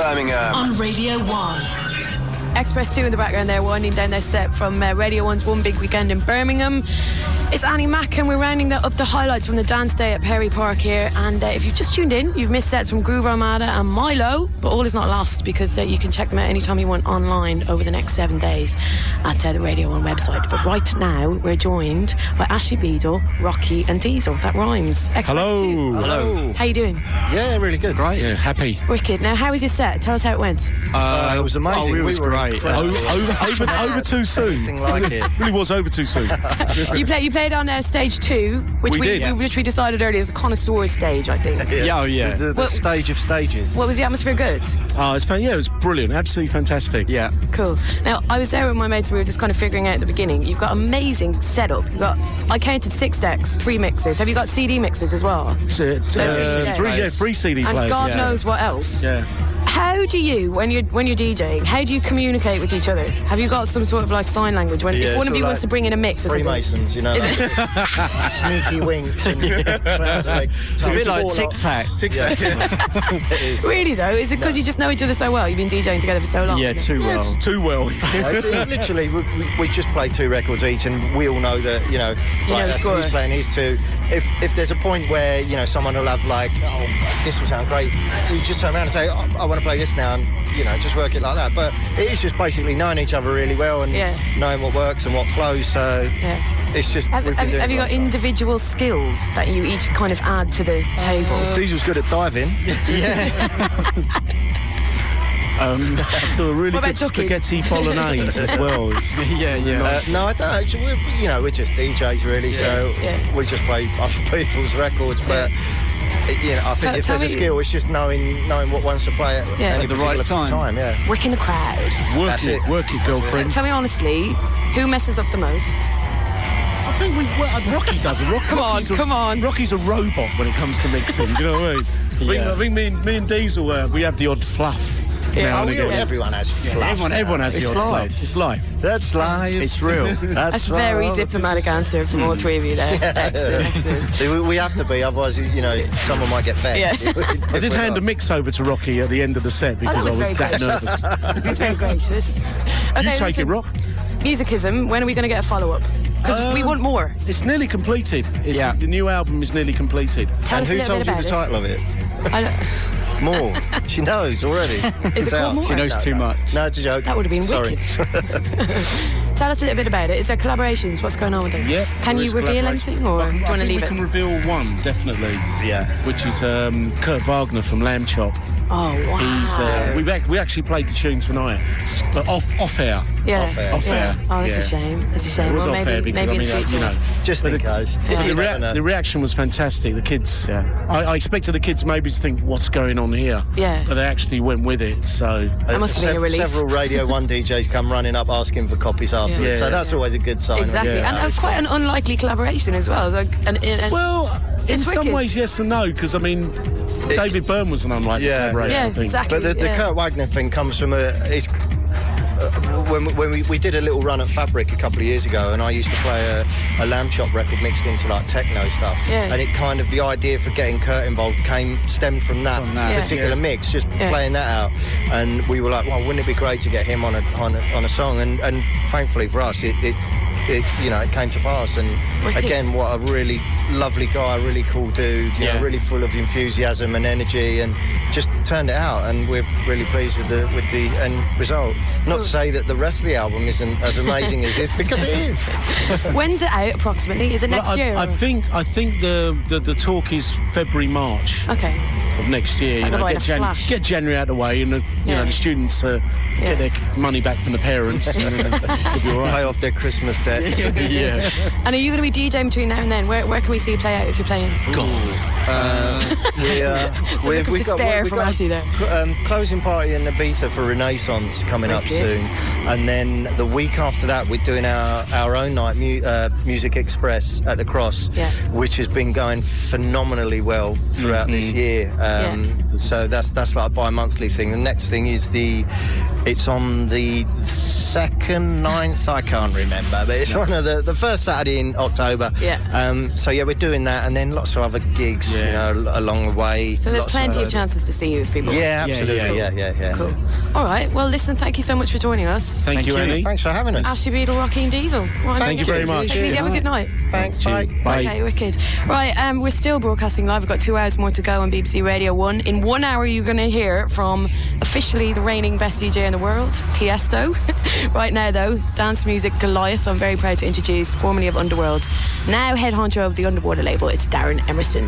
Birmingham. on Radio 1. X-Press 2 in the background there, winding down their set from uh, Radio 1's One Big Weekend in Birmingham. It's Annie Mac, and we're rounding up the highlights from the dance day at Perry Park here. And uh, if you've just tuned in, you've missed sets from Groove Armada and Mylo, but all is not lost because uh, you can check them out anytime you want online over the next seven days at uh, the Radio 1 website. But right now, we're joined by Ashley Beedle, Rocky, and Diesel. That rhymes. Express Hello. 2. Hello. How you doing? Yeah, really good. Great. Yeah, happy. Wicked. Now, how was your set? Tell us how it went. Uh, it was amazing. Oh, it We was were great. Over, over, over, over too soon. Anything like it. really was over too soon. you play, you played on uh, stage two, which We we, did, yeah. which we decided earlier is a connoisseur stage, I think. Yeah, oh, yeah. The, the What- stage of stages. What was the atmosphere good? Oh, it's fan- yeah, it was brilliant. Absolutely fantastic. Yeah. Cool. Now I was there with my mates. and We were just kind of figuring out at the beginning. You've got amazing setup. You've got I counted six decks, three mixers. Have you got CD mixers as well? So, it's, So uh, CD three, yeah, players. three CD and players. God yeah. knows what else. Yeah. How do you, when you're when you're DJing, how do you communicate with each other? Have you got some sort of like sign language? When Yeah, if one of you of wants to bring in a mix or something, Freemasons, you know. Is like sneaky winks. And It's a bit like Tic Tac. Tic Tac. it is. really though, is it because you just know each other so well? You've been DJing together for so long. Yeah, too well. It's too well. No, it's, it's literally we, we- we just play two records each, and we all know that you know, know like the that's- score. he's playing his two. If if there's a point where you know someone will have like, oh, this will sound great, you just turn around and say, oh, I want to play this now, and you know, just work it like that. But it is just basically knowing each other really well and Yeah. knowing what works and what flows. So Yeah. it's just Have, we've been have, it you got long time. individual skills that you each kind of add to the table? Diesel's good at diving. yeah. Um, do a really good ducking? spaghetti bolognese as well. yeah, yeah. Uh, no, I don't. Actually, we're, you know, we're just DJs really, so Yeah. we just play other people's records. But it, you know, I think So if tell there's a skill, it's just knowing knowing what ones to play at Yeah. any At the right particular time. Yeah. Working the crowd. Work That's it, it. work it, girlfriend. Tell me honestly, who messes up the most? I think we, well, uh, Rocky does it. Rock, Come on, Rocky's a, come on. Rocky's a robot when it comes to mixing. do you know what I mean? I think, Yeah. I think me, and, me and Diesel, uh, we have the odd fluff. Now and yeah, again. everyone has Yeah, fluff everyone, everyone has It's the odd live. It's life. That's life. It's real. That's, That's a very diplomatic answer from all three of you there. Excellent, excellent. We, we have to be, otherwise, you know, someone might get vexed. Yeah. I did hand a mix over to Rocky at the end of the set Oh, because that was I was that gracious. nervous. That's very gracious. Okay, you take listen, it, Rock. Muzikizum, when are we going to get a follow up? Because we Um, want more. It's nearly completed. It's, Yeah. The new album is nearly completed. Tell And us who a little told bit you the about title of it? it. I don't- More. She knows already. Is it called More? She knows No, too no. much. No, it's a joke. That would have been Sorry. Tell us a little bit about it. Is there collaborations? What's going on with them? Yeah. Can you reveal anything, or Well, do you want to think leave we it? can reveal one definitely, yeah. which is um, Kurt Wagner from Lambchop. Oh wow! He's uh, we we actually played the tune tonight, but off off air. Yeah. off air. Off yeah. Oh, that's a shame. That's a shame. It was well, off maybe air because maybe I mean, in the you future. know, Just in case. Yeah. the, rea- the reaction was fantastic. The kids, Yeah. I, I expected the kids maybe to think, "What's going on here?" Yeah. but they actually went with it. So That must have been a relief. Several Radio 1 DJs come running up asking for copies afterwards, Yeah. so that's always a good sign. Exactly, Yeah. and uh, quite an unlikely collaboration as well. Like, and, and, and well, in It's some wicked. ways, yes and no, because I mean, David Byrne was an unlikely Yeah, collaboration. yeah, I think. exactly. But the, the yeah. Kurt Wagner thing comes from a. It's, uh, when, when we, we did a little run at Fabric a couple of years ago, and I used to play a, a Lambchop record mixed into like techno stuff. Yeah. And it kind of the idea for getting Kurt involved came stemmed from that, that, Yeah. particular yeah. mix, just Yeah. playing that out. And we were like, well, wouldn't it be great to get him on a on a, on a song? And and thankfully for us, it. it it, you know, it came to pass, and Wicked. again, what a really lovely guy, really cool dude, you Yeah. know, really full of enthusiasm and energy, and just turned it out. And we're really pleased with the with the end result. Not to say that the rest of the album isn't as amazing as this, because it is. When's it out approximately? Is it next Well, I, year? I think I think the, the the talk is February March Okay. of next year. You know, get, Jan- get January out of the way, and uh, you Yeah. know the students uh, Yeah. get their money back from the parents. and then it'll be all Pay off their Christmas debts. yeah. And are you going to be DJing between now and then? Where, where can we see you play out if you're playing? Uh, we, uh, It's a we've, look of we've got, despair we've from got Ashley there. um, closing party in Ibiza for Renaissance coming up Wicked. soon, and then the week after that we're doing our, our own night, mu- uh, Music Express at the Cross, Yeah. which has been going phenomenally well throughout this Mm-hmm. year. Um, So that's that's like a bi-monthly thing. The next thing is the, it's on the second, ninth, I can't remember, but it's one of the the first Saturday in October. Yeah. Um, so yeah, we're doing that, and then lots of other gigs, you know, along the way. So there's Lots plenty of uh, chances to see you if people. Yeah, absolutely. Yeah, yeah, yeah. Cool. All right. Well, listen. Thank you so much for joining us. Thank, you, Annie. Thanks for having us. Ashley Beedle, Rocky and Diesel. Right, Thank you very much. Take it easy. Have a good night. Thanks. Bye. Bye. Okay, wicked. Right, um, we're still broadcasting live. We've got two hours more to go on BBC Radio 1. In one hour, you're going to hear from officially the reigning best DJ in the world, Tiesto. right now, though, dance music Goliath, I'm very proud to introduce, formerly of Underworld. Now, head honcho of the Underwater label, it's Darren Emerson.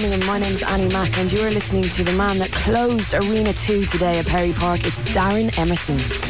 Birmingham. My name's Annie Mac, and you're listening to the man that closed Arena 2 today at Perry Park. It's Darren Emerson.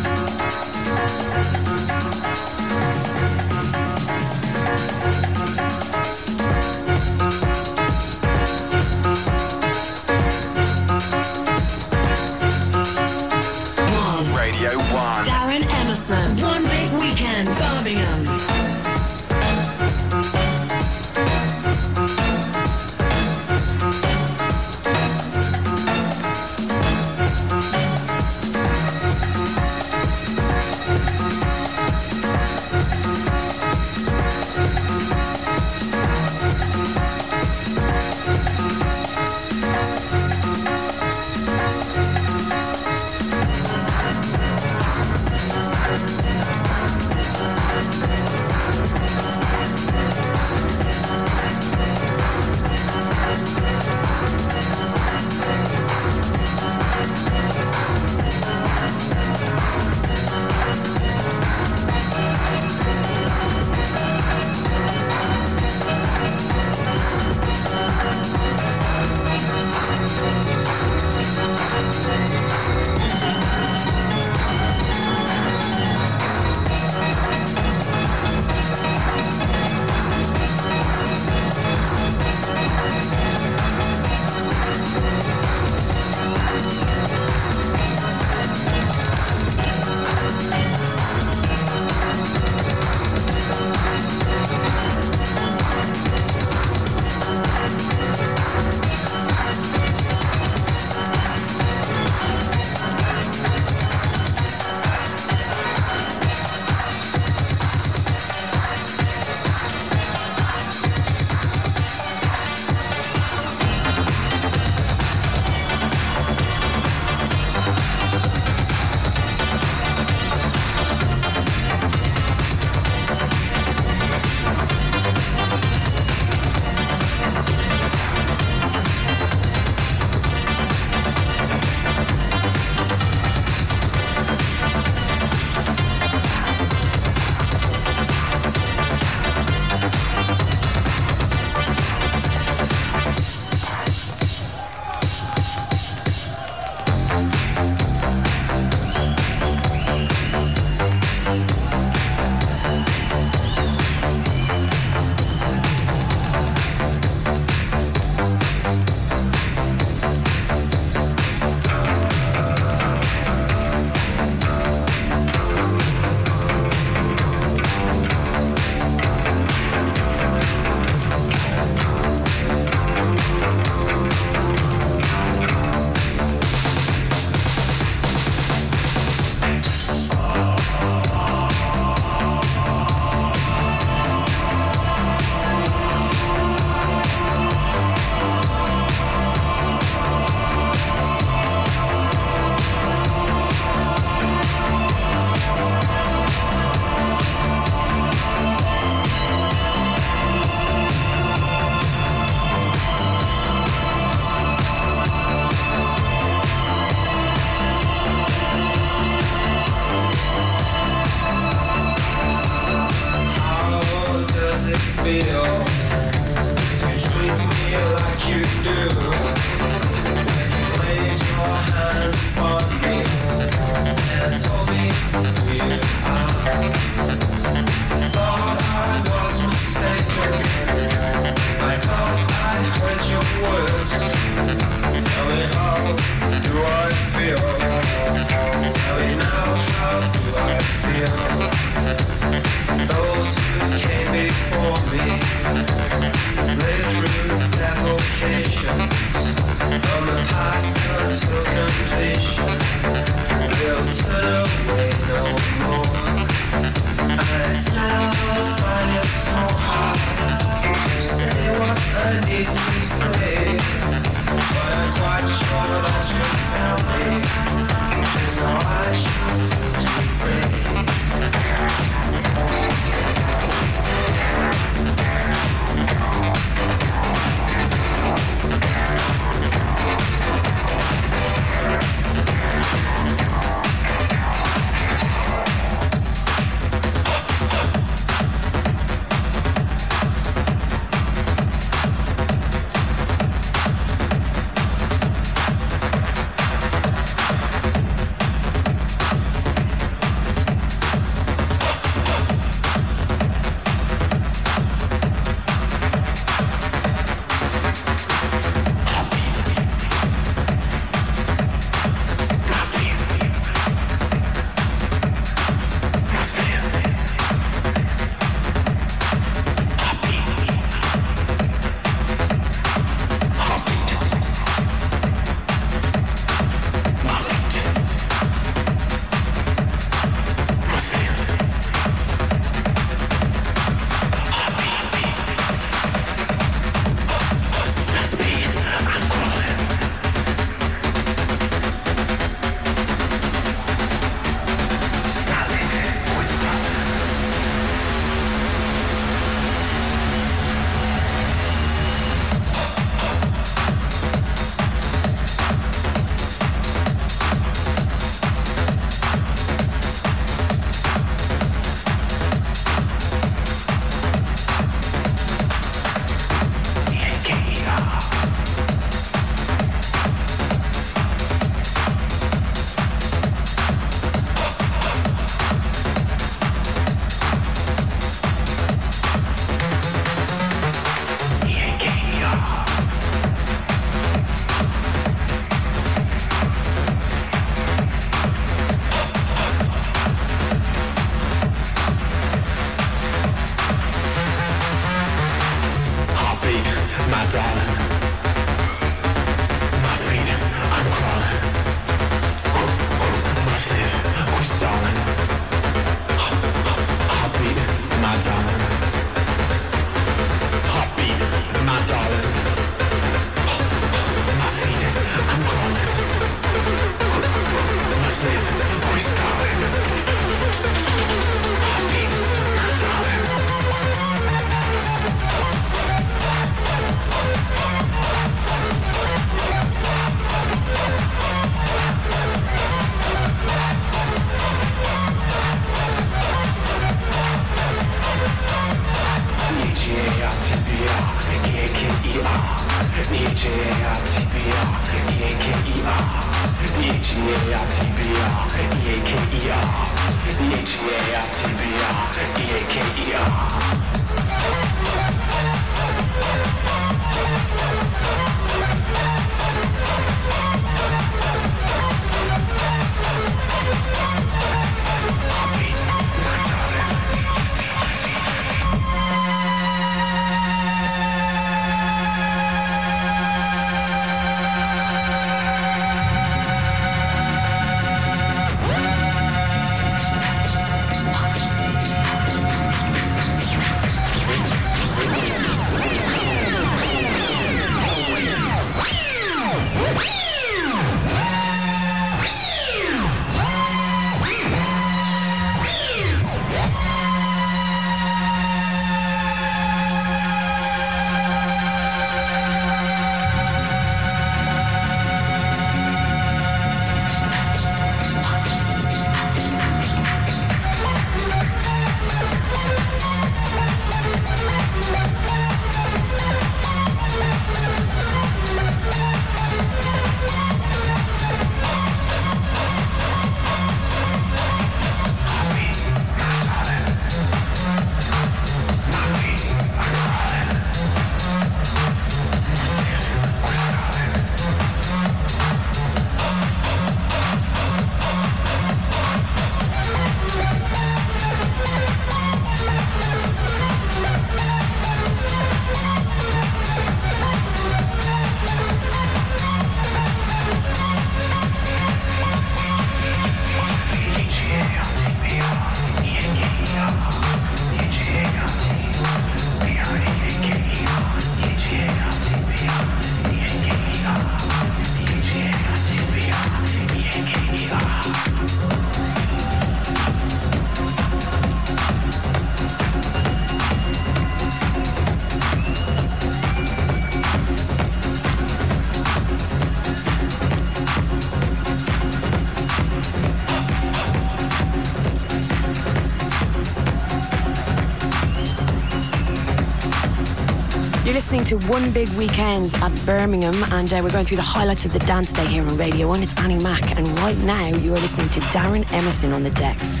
Listening to One Big Weekend at Birmingham, and uh, we're going through the highlights of the dance day here on Radio 1. It's Annie Mac, and right now you are listening to Darren Emerson on the decks.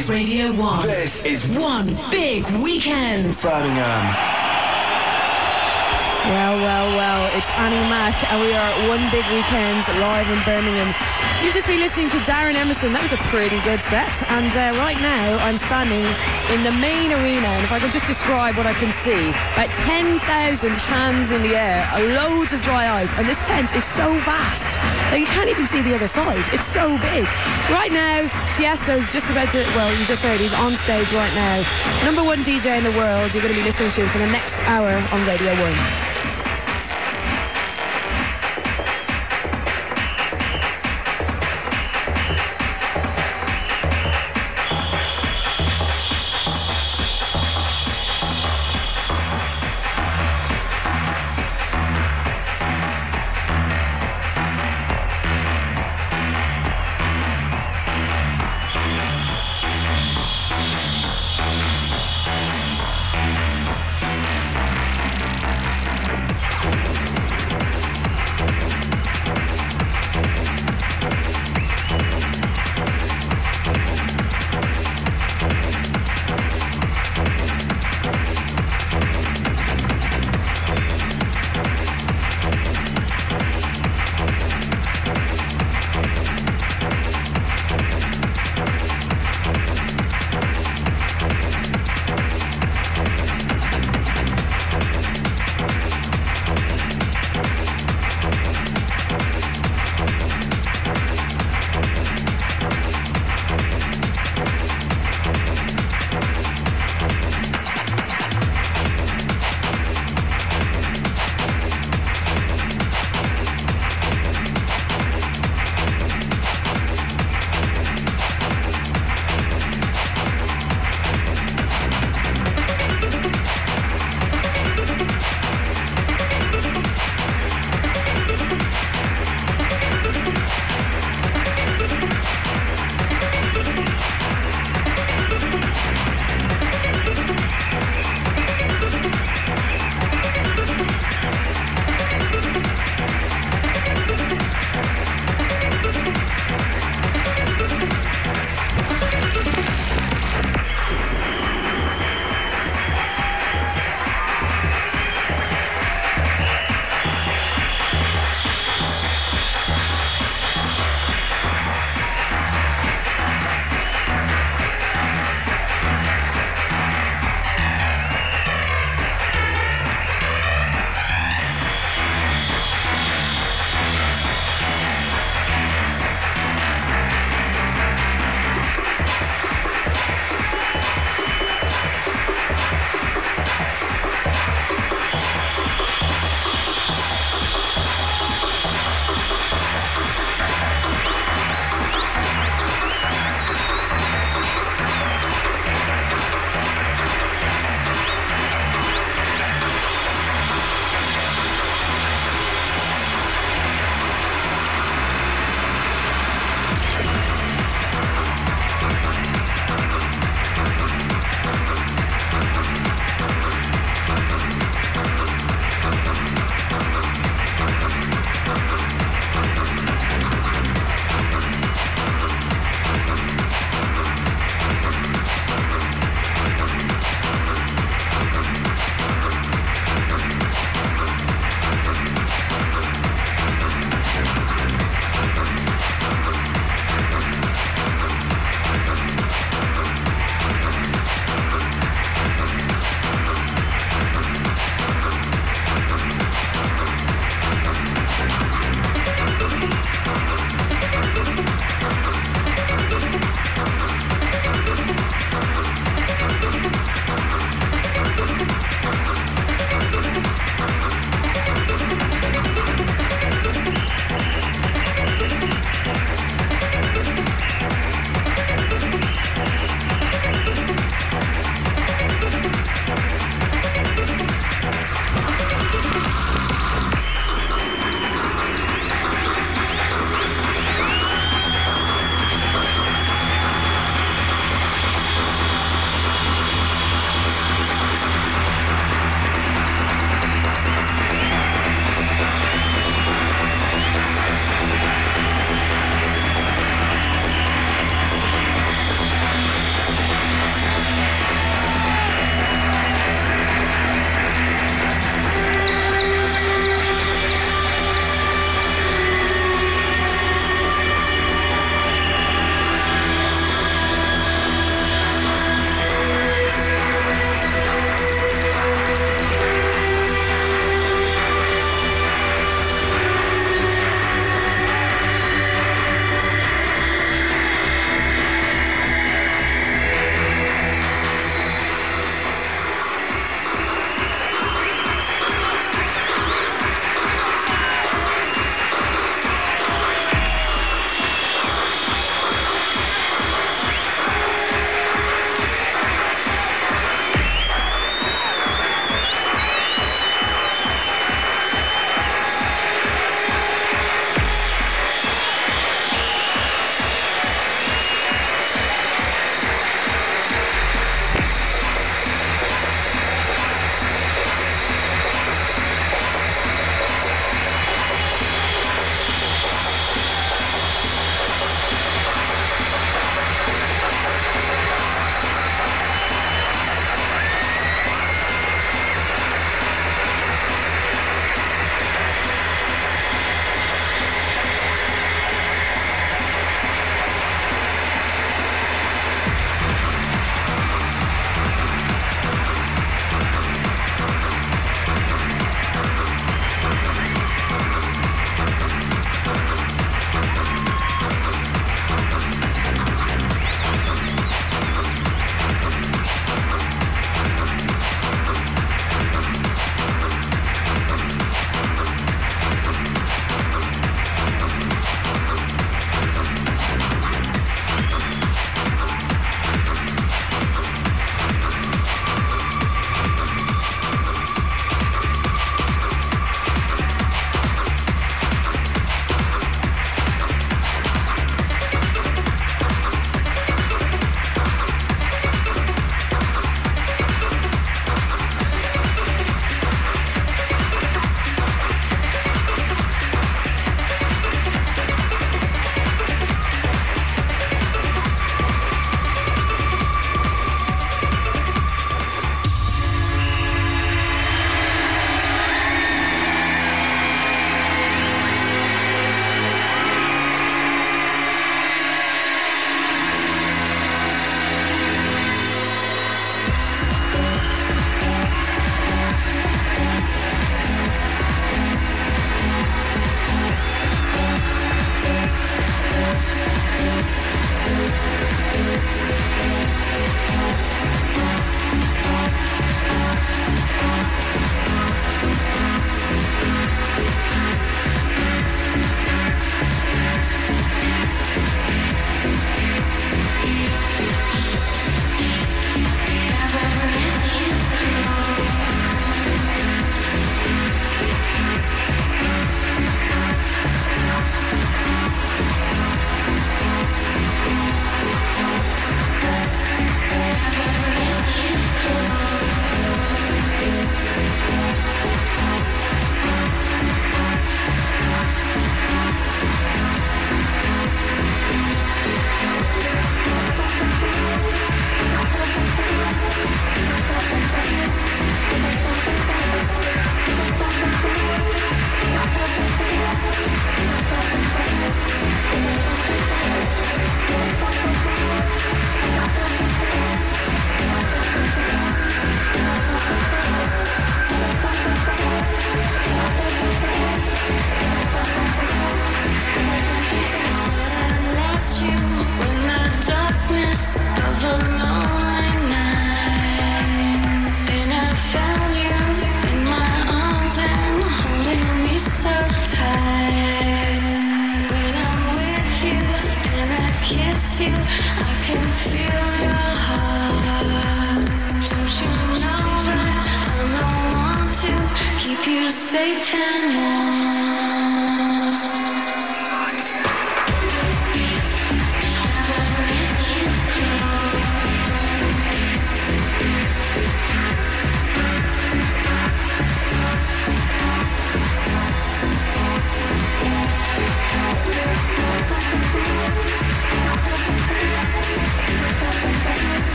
Is Radio 1. This is One Big Weekend. Birmingham. Well, well, well, it's Annie Mac, and we are at One Big Weekends live in Birmingham. You've just been listening to Darren Emerson. That was a pretty good set. And uh, right now, I'm standing in the main arena. And if I could just describe what I can see about 10,000 hands in the air, loads of dry ice. And this tent is so vast that you can't even see the other side. It's so big. Right now, Tiesto's just about to, well, you just heard he's on stage right now. Number one DJ in the world. You're going to be listening to him for the next hour on Radio 1.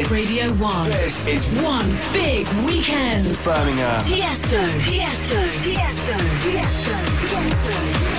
Is Radio 1. This is One big weekend. Birmingham. Tiesto. Tiesto. Tiesto. Tiesto. Come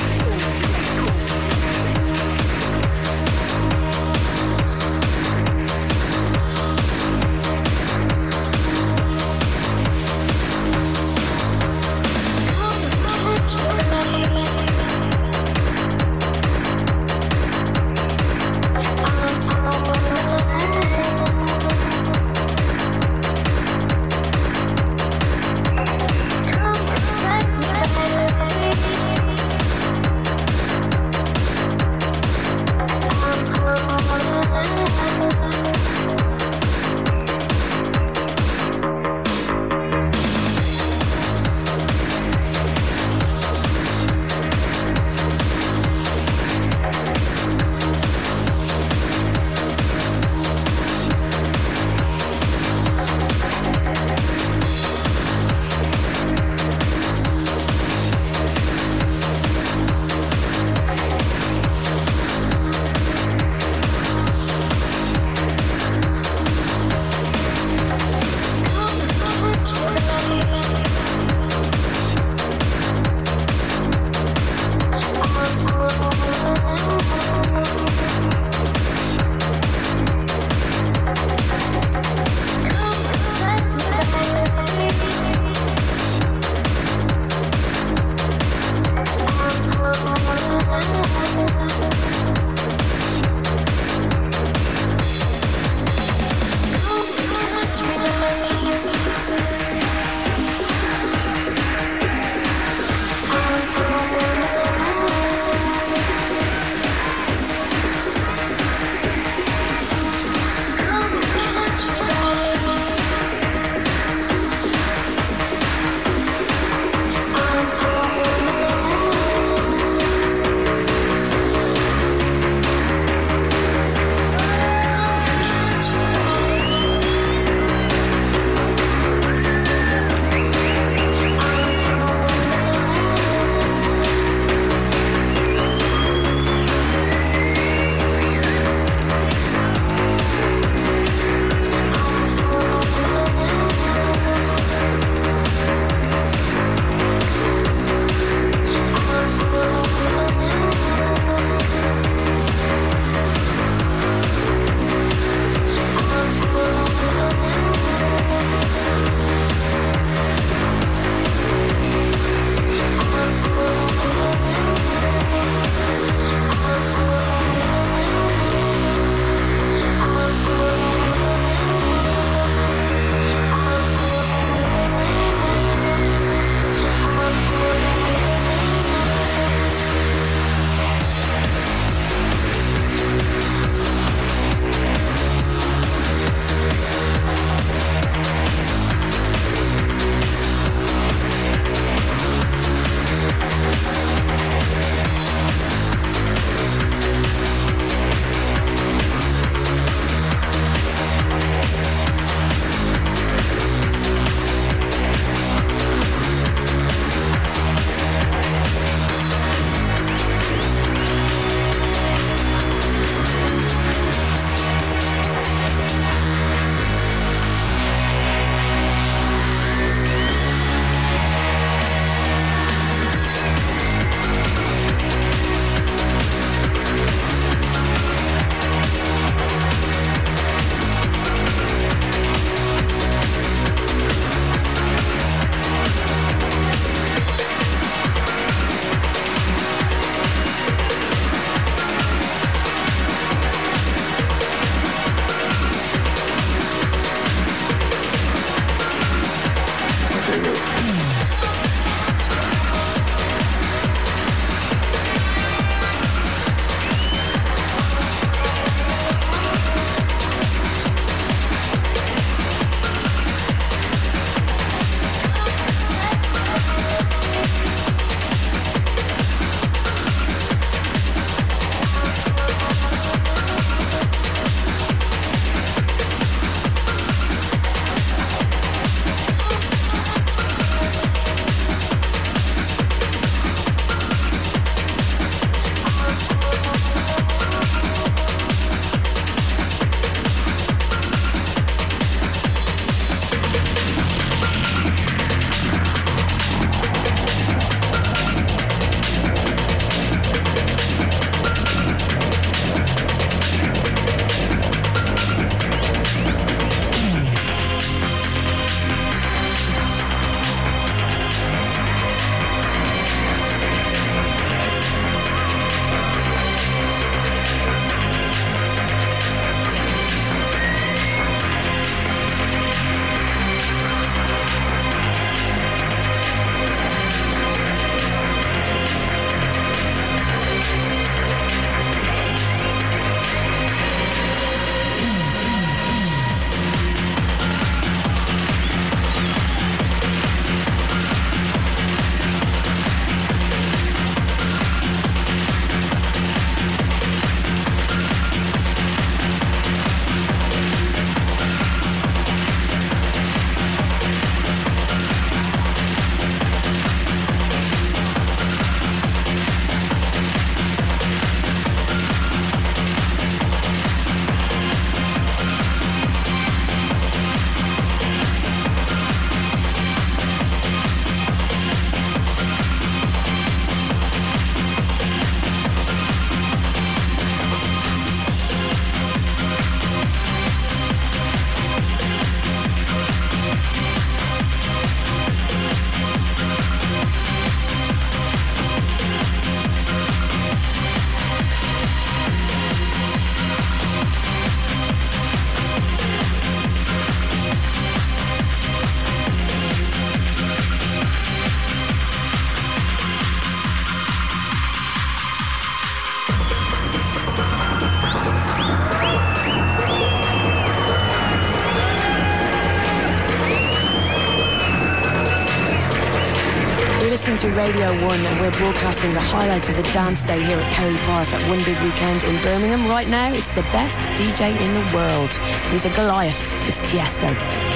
1 and we're broadcasting the highlights of the dance day here at Perry Park at One Big Weekend in Birmingham. Right now, it's the best DJ in the world. He's a Goliath. It's. Tiesto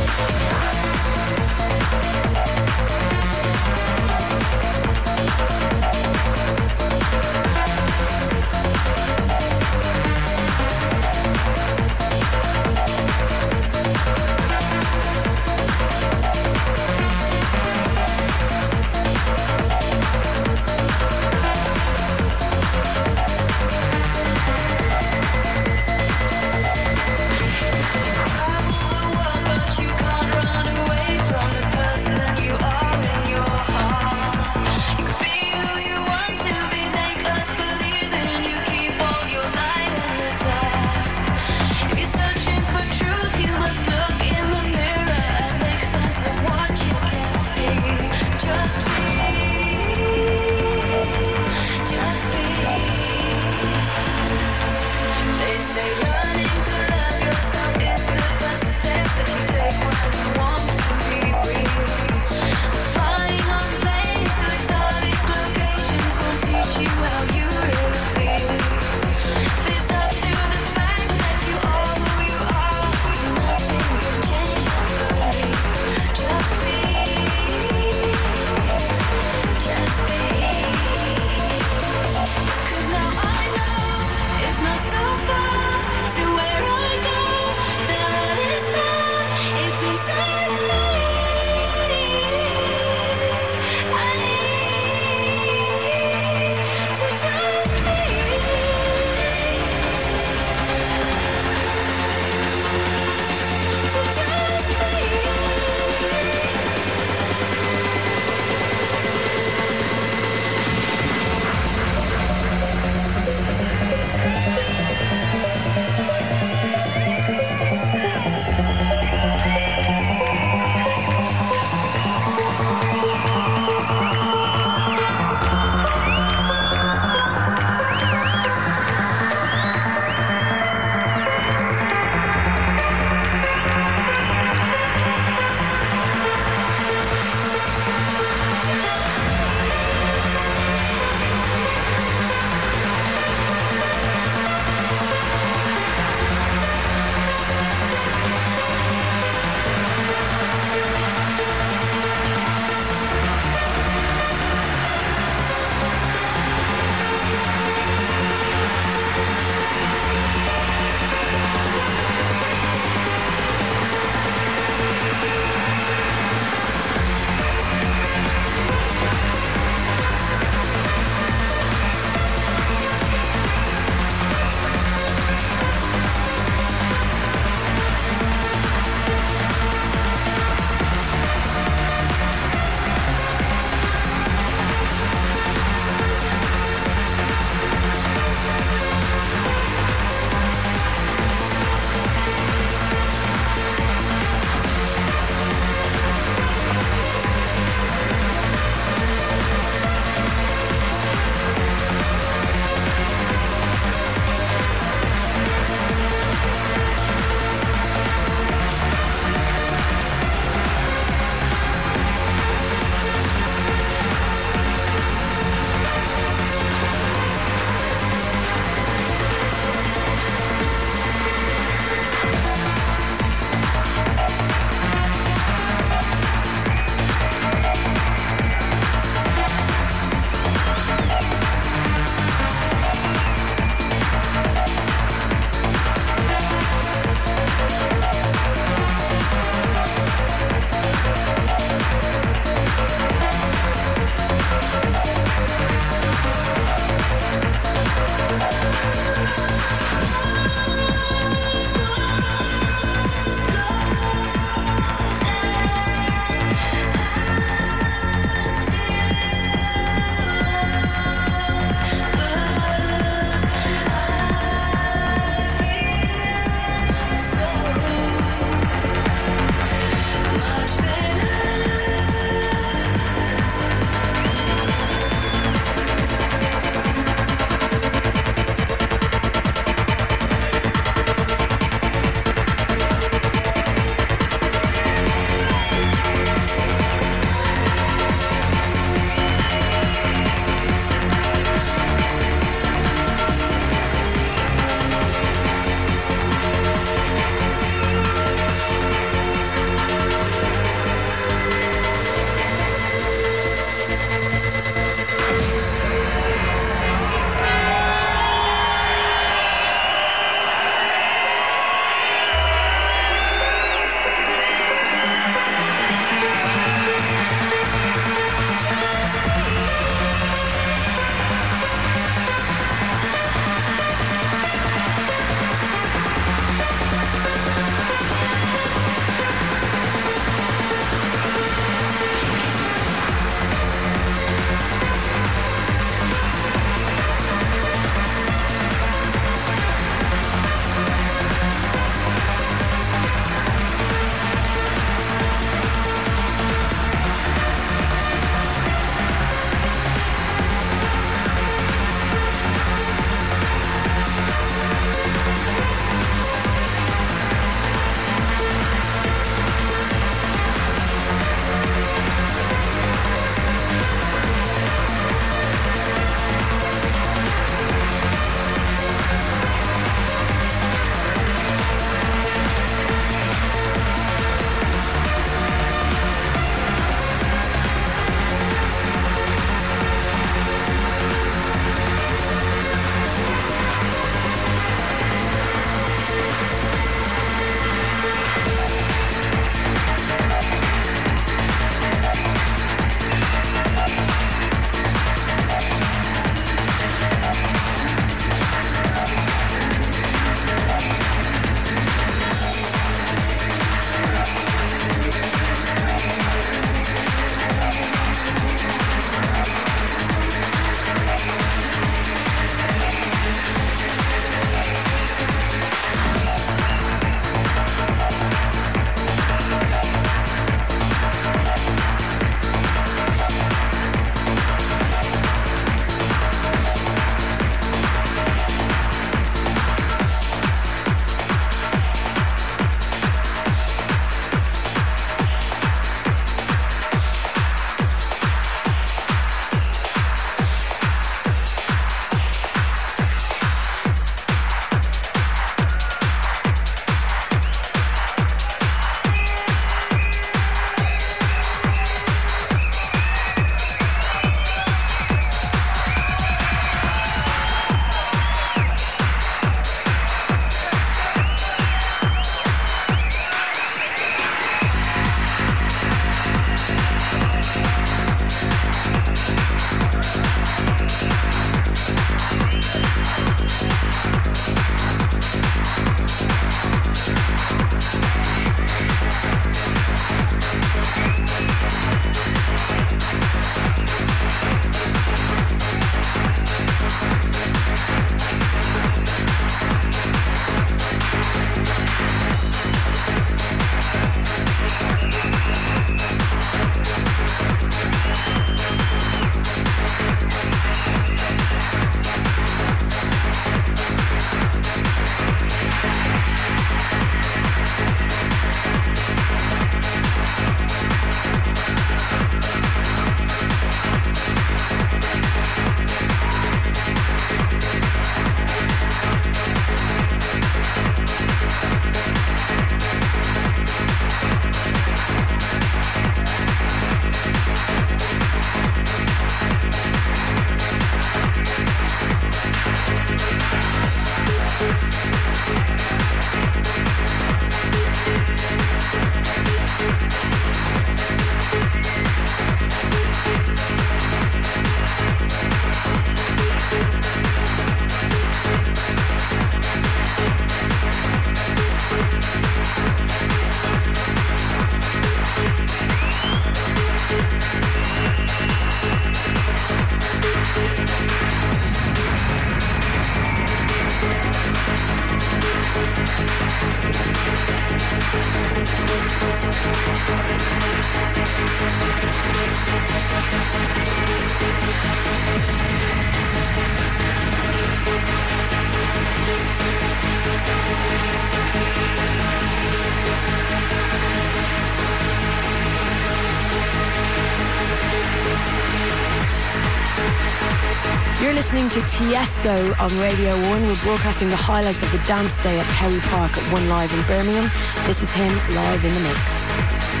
listening to Tiesto on Radio 1. We're broadcasting the highlights of the dance day at Perry Park at 1 Live in Birmingham. This is him live in the mix.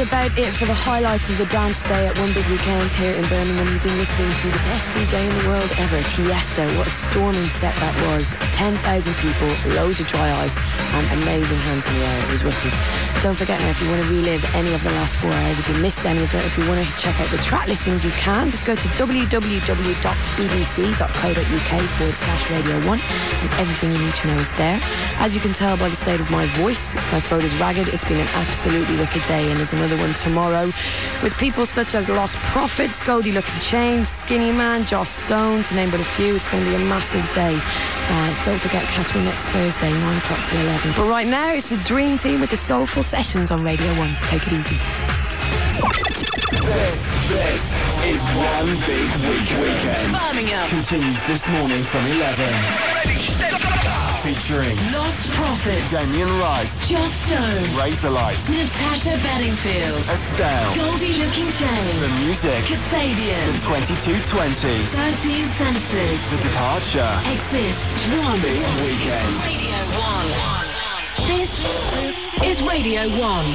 Is about it for the highlights of the dance day at One Big Weekends here in Birmingham. You've been listening to the best DJ in the world ever, Tiesto. What a storming set that was. 10,000 people, loads of dry ice, and amazing hands in the air. It was wicked. Don't forget now, if you want to relive any of the last four hours, if you missed any of it, if you want to check out the track listings, you can. Just go to www.bbc.co.uk forward slash radio one, and everything you need to know is there. As you can tell by the state of my voice, my throat is ragged. It's been an absolutely wicked day, and there's another one tomorrow with people such as Lostprophets, Goldie Lookin Chains, Skinnyman, Joss Stone, to name but a few. It's going to be a massive day. Uh, don't forget, catch me next Thursday, 9 o'clock to 11. But right now, it's the Dream Team with the Soulful Sessions on Radio 1. Take it easy. This, this is one big week weekend. Birmingham. Continues this morning from 11. Featuring Lostprophets. Damien Rice, Joss Stone. Razorlight, Natasha Bedingfield. Estelle, Goldie Lookin Chain. The Music, Kasabian. The 2220s, 13 Senses. The Departure, Exist. One. Big Weekend. Radio 1. This is Radio 1.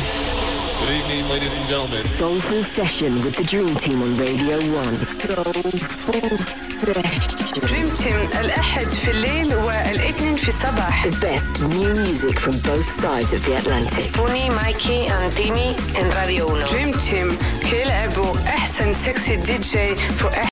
Good evening, ladies and gentlemen. Soulful Session with the Dream Team on Radio 1. Soulful Session. The best new music from both sides of the Atlantic. Spoony, Mikey and Timmy in Radio 1 Dream Team. كيلعبوا أحسن سكسي sexy DJ for.